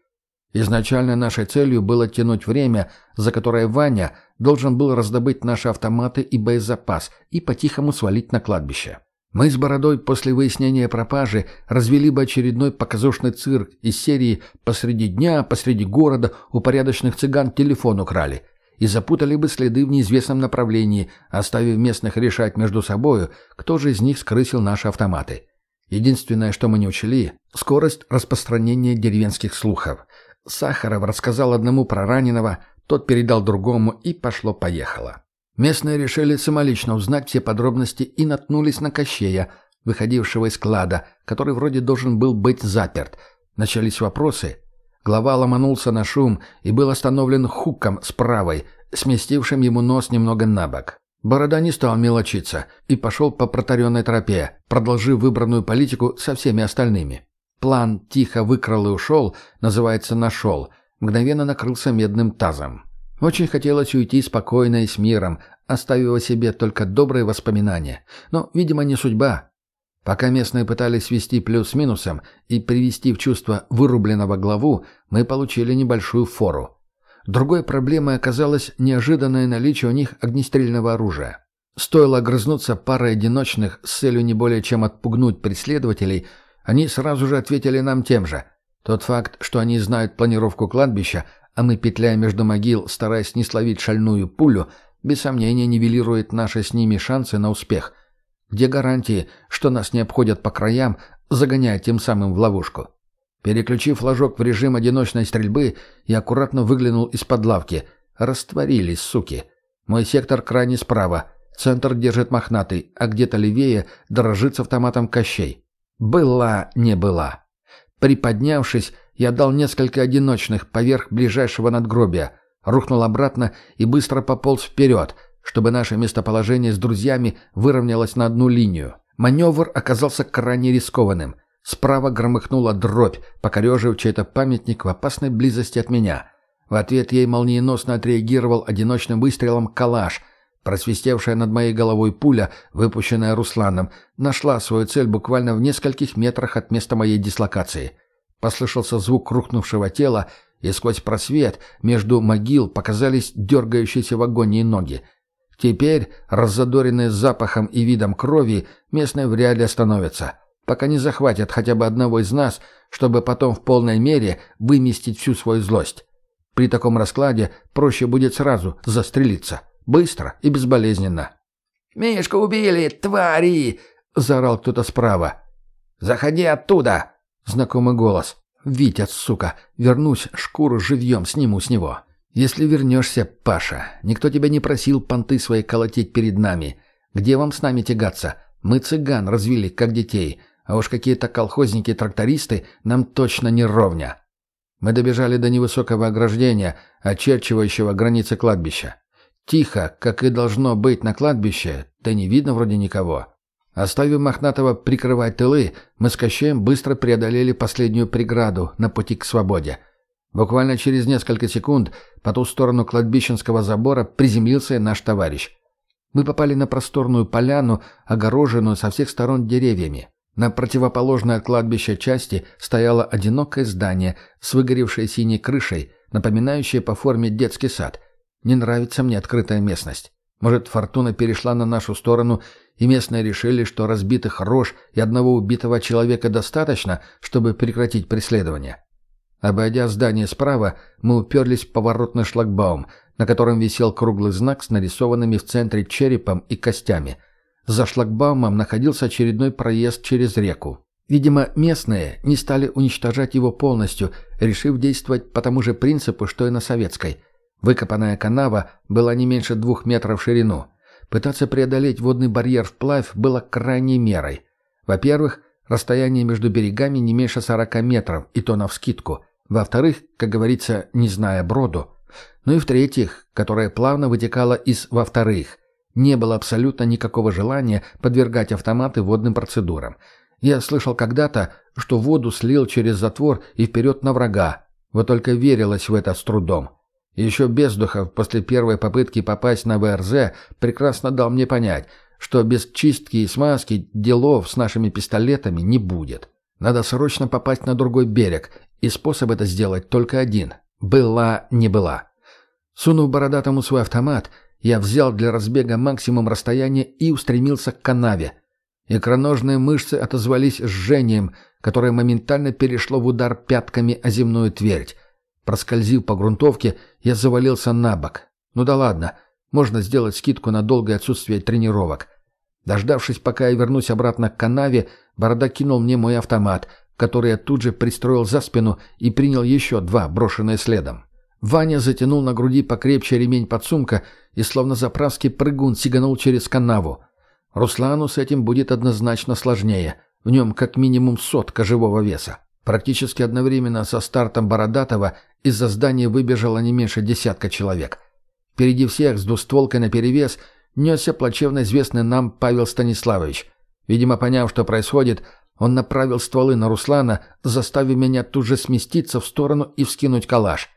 Изначально нашей целью было тянуть время, за которое Ваня должен был раздобыть наши автоматы и боезапас и по-тихому свалить на кладбище. Мы с Бородой после выяснения пропажи развели бы очередной показушный цирк из серии «Посреди дня, посреди города у порядочных цыган телефон украли» и запутали бы следы в неизвестном направлении, оставив местных решать между собою, кто же из них скрысил наши автоматы. Единственное, что мы не учли – скорость распространения деревенских слухов. Сахаров рассказал одному про раненого, тот передал другому, и пошло-поехало. Местные решили самолично узнать все подробности и наткнулись на Кощея, выходившего из склада, который вроде должен был быть заперт. Начались вопросы. Глава ломанулся на шум и был остановлен хуком с правой, сместившим ему нос немного на бок. Борода не стал мелочиться и пошел по протаренной тропе, продолжив выбранную политику со всеми остальными. План «тихо выкрал и ушел» называется «нашел», мгновенно накрылся медным тазом. Очень хотелось уйти спокойно и с миром, оставив о себе только добрые воспоминания. Но, видимо, не судьба. Пока местные пытались свести плюс с минусом и привести в чувство вырубленного главу, мы получили небольшую фору. Другой проблемой оказалось неожиданное наличие у них огнестрельного оружия. Стоило огрызнуться парой одиночных с целью не более чем отпугнуть преследователей – они сразу же ответили нам тем же. Тот факт, что они знают планировку кладбища, а мы петляем между могил, стараясь не словить шальную пулю, без сомнения нивелирует наши с ними шансы на успех. Где гарантии, что нас не обходят по краям, загоняя тем самым в ловушку? Переключив флажок в режим одиночной стрельбы, я аккуратно выглянул из-под лавки. Растворились, суки. Мой сектор крайне справа. Центр держит мохнатый, а где-то левее дрожит с автоматом Кощей. Была не была. Приподнявшись, я дал несколько одиночных поверх ближайшего надгробия. рухнул обратно и быстро пополз вперед, чтобы наше местоположение с друзьями выровнялось на одну линию. Маневр оказался крайне рискованным. Справа громыхнула дробь, покорежив чей-то памятник в опасной близости от меня. В ответ ей молниеносно отреагировал одиночным выстрелом калаш. Просвистевшая над моей головой пуля, выпущенная Русланом, нашла свою цель буквально в нескольких метрах от места моей дислокации. Послышался звук рухнувшего тела, и сквозь просвет между могил показались дергающиеся в агонии ноги. Теперь, раззадоренные запахом и видом крови, местные вряд ли остановятся, пока не захватят хотя бы одного из нас, чтобы потом в полной мере выместить всю свою злость. При таком раскладе проще будет сразу застрелиться. Быстро и безболезненно. «Мишку убили, твари!» — заорал кто-то справа. «Заходи оттуда!» — знакомый голос. «Витя, сука! Вернусь, шкуру живьем сниму с него!» «Если вернешься, Паша, никто тебя не просил понты свои колотить перед нами. Где вам с нами тягаться? Мы цыган развили, как детей, а уж какие-то колхозники-трактористы нам точно не ровня». Мы добежали до невысокого ограждения, очерчивающего границы кладбища. Тихо, как и должно быть на кладбище, да не видно вроде никого. Оставив Мохнатого прикрывать тылы, мы с Кощеем быстро преодолели последнюю преграду на пути к свободе. Буквально через несколько секунд по ту сторону кладбищенского забора приземлился наш товарищ. Мы попали на просторную поляну, огороженную со всех сторон деревьями. На противоположной от кладбища части стояло одинокое здание с выгоревшей синей крышей, напоминающее по форме детский сад – не нравится мне открытая местность. Может, фортуна перешла на нашу сторону, и местные решили, что разбитых рож и одного убитого человека достаточно, чтобы прекратить преследование. Обойдя здание справа, мы уперлись в поворотный шлагбаум, на котором висел круглый знак с нарисованными в центре черепом и костями. За шлагбаумом находился очередной проезд через реку. Видимо, местные не стали уничтожать его полностью, решив действовать по тому же принципу, что и на советской – Выкопанная канава была не меньше двух метров в ширину. Пытаться преодолеть водный барьер вплавь было крайней мерой. Во-первых, расстояние между берегами не меньше 40 метров, и то навскидку. Во-вторых, как говорится, не зная броду. Ну и в-третьих, которая плавно вытекала из «во-вторых», не было абсолютно никакого желания подвергать автоматы водным процедурам. Я слышал когда-то, что воду слил через затвор и вперед на врага. Вот только верилось в это с трудом. Еще Бездухов после первой попытки попасть на ВРЗ прекрасно дал мне понять, что без чистки и смазки делов с нашими пистолетами не будет. Надо срочно попасть на другой берег, и способ это сделать только один. Была не была. Сунув бородатому свой автомат, я взял для разбега максимум расстояния и устремился к канаве. Икроножные мышцы отозвались жжением, которое моментально перешло в удар пятками о земную твердь. Проскользив по грунтовке, я завалился на бок. Ну да ладно, можно сделать скидку на долгое отсутствие тренировок. Дождавшись, пока я вернусь обратно к канаве, Борода кинул мне мой автомат, который я тут же пристроил за спину и принял еще два, брошенные следом. Ваня затянул на груди покрепче ремень подсумка и, словно заправский прыгун, сиганул через канаву. Руслану с этим будет однозначно сложнее. В нем как минимум сотка живого веса. Практически одновременно со стартом Бородатого из-за здания выбежало не меньше десятка человек. Впереди всех с двустволкой наперевес несся плачевно известный нам Павел Станиславович. Видимо, поняв, что происходит, он направил стволы на Руслана, заставив меня тут же сместиться в сторону и вскинуть калаш.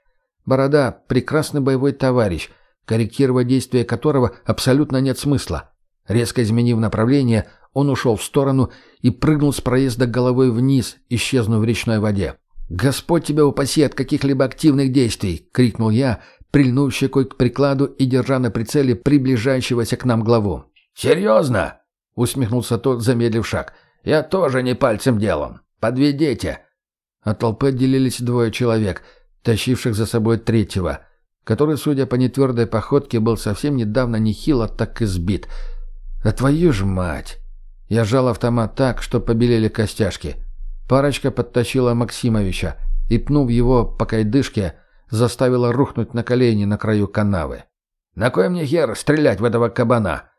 Борода — прекрасный боевой товарищ, корректировать действия которого абсолютно нет смысла. Резко изменив направление, он ушел в сторону и прыгнул с проезда головой вниз, исчезнув в речной воде. «Господь тебя упаси от каких-либо активных действий!» — крикнул я, прильнув щекой к прикладу и держа на прицеле приближающегося к нам главу. «Серьезно?» — усмехнулся тот, замедлив шаг. «Я тоже не пальцем делан. Подведите!» От толпы отделились двое человек, тащивших за собой третьего, который, судя по нетвердой походке, был совсем недавно нехило так избит. «Да твою ж мать!» Я сжал автомат так, что побелели костяшки. Парочка подтащила Максимовича и, пнув его по кайдышке, заставила рухнуть на колени на краю канавы. «На кой мне хер стрелять в этого кабана?»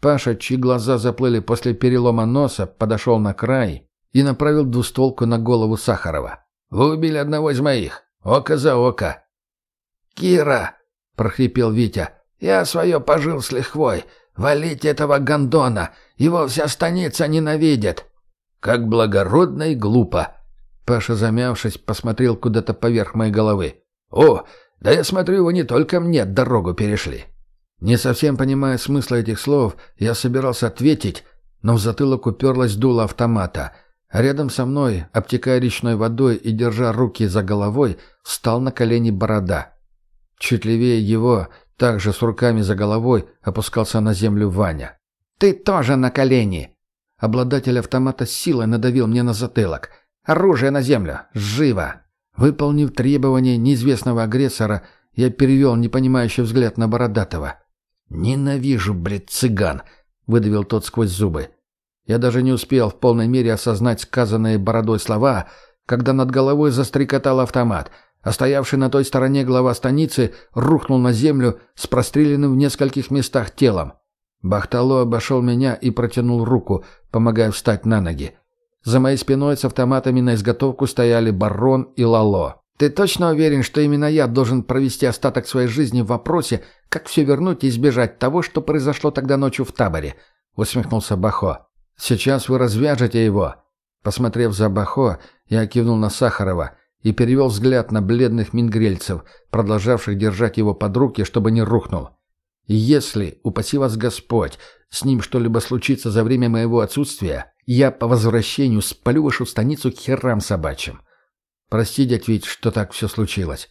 Паша, чьи глаза заплыли после перелома носа, подошел на край и направил двустволку на голову Сахарова. «Вы убили одного из моих. Око за око». «Кира!» — прохрипел Витя. «Я свое пожил с лихвой. Валите этого гондона. Его вся станица ненавидит». «Как благородно и глупо!» Паша, замявшись, посмотрел куда-то поверх моей головы. «О, да я смотрю, вы не только мне дорогу перешли». Не совсем понимая смысла этих слов, я собирался ответить, но в затылок уперлась дуло автомата, а рядом со мной, обтекая речной водой и держа руки за головой, встал на колени борода. Чуть левее его, также с руками за головой, опускался на землю Ваня. «Ты тоже на колени!» Обладатель автомата силой надавил мне на затылок. «Оружие на землю! Живо!» Выполнив требование неизвестного агрессора, я перевел непонимающий взгляд на Бородатого. «Ненавижу, блядь, цыган!» — выдавил тот сквозь зубы. Я даже не успел в полной мере осознать сказанные бородой слова, когда над головой застрекотал автомат, а стоявший на той стороне глава станицы рухнул на землю с простреленным в нескольких местах телом. Бахтало обошел меня и протянул руку, помогая встать на ноги. За моей спиной с автоматами на изготовку стояли Барон и Лало. «Ты точно уверен, что именно я должен провести остаток своей жизни в вопросе, как все вернуть и избежать того, что произошло тогда ночью в таборе?» — усмехнулся Бахо. «Сейчас вы развяжете его». Посмотрев за Бахо, я кивнул на Сахарова и перевел взгляд на бледных мингрельцев, продолжавших держать его под руки, чтобы не рухнул. «Если, упаси вас Господь, с ним что-либо случится за время моего отсутствия, я по возвращению спалю вашу станицу к херам собачьим. Прости, дядь Вить, что так все случилось».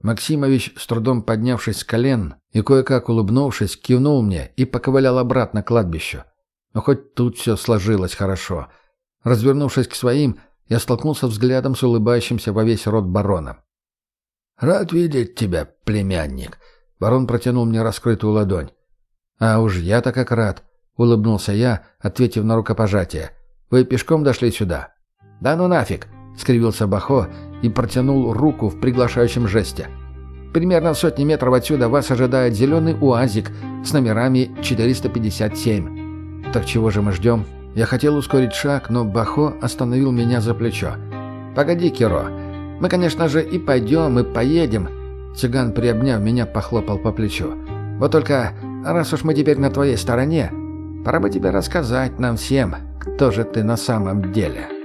Максимович, с трудом поднявшись с колен и кое-как улыбнувшись, кивнул мне и поковылял обратно к кладбищу. Но хоть тут все сложилось хорошо. Развернувшись к своим, я столкнулся взглядом с улыбающимся во весь рот бароном. «Рад видеть тебя, племянник», — барон протянул мне раскрытую ладонь. «А уж я-то как рад», — улыбнулся я, ответив на рукопожатие. «Вы пешком дошли сюда?» «Да ну нафиг!» — скривился Бахо и протянул руку в приглашающем жесте. «Примерно в сотни метров отсюда вас ожидает зеленый УАЗик с номерами 457. Так чего же мы ждем?» Я хотел ускорить шаг, но Бахо остановил меня за плечо. «Погоди, Киро. Мы, конечно же, и пойдем, и поедем». Цыган, приобняв меня, похлопал по плечу. «Вот только раз уж мы теперь на твоей стороне, пора бы тебе рассказать нам всем, кто же ты на самом деле».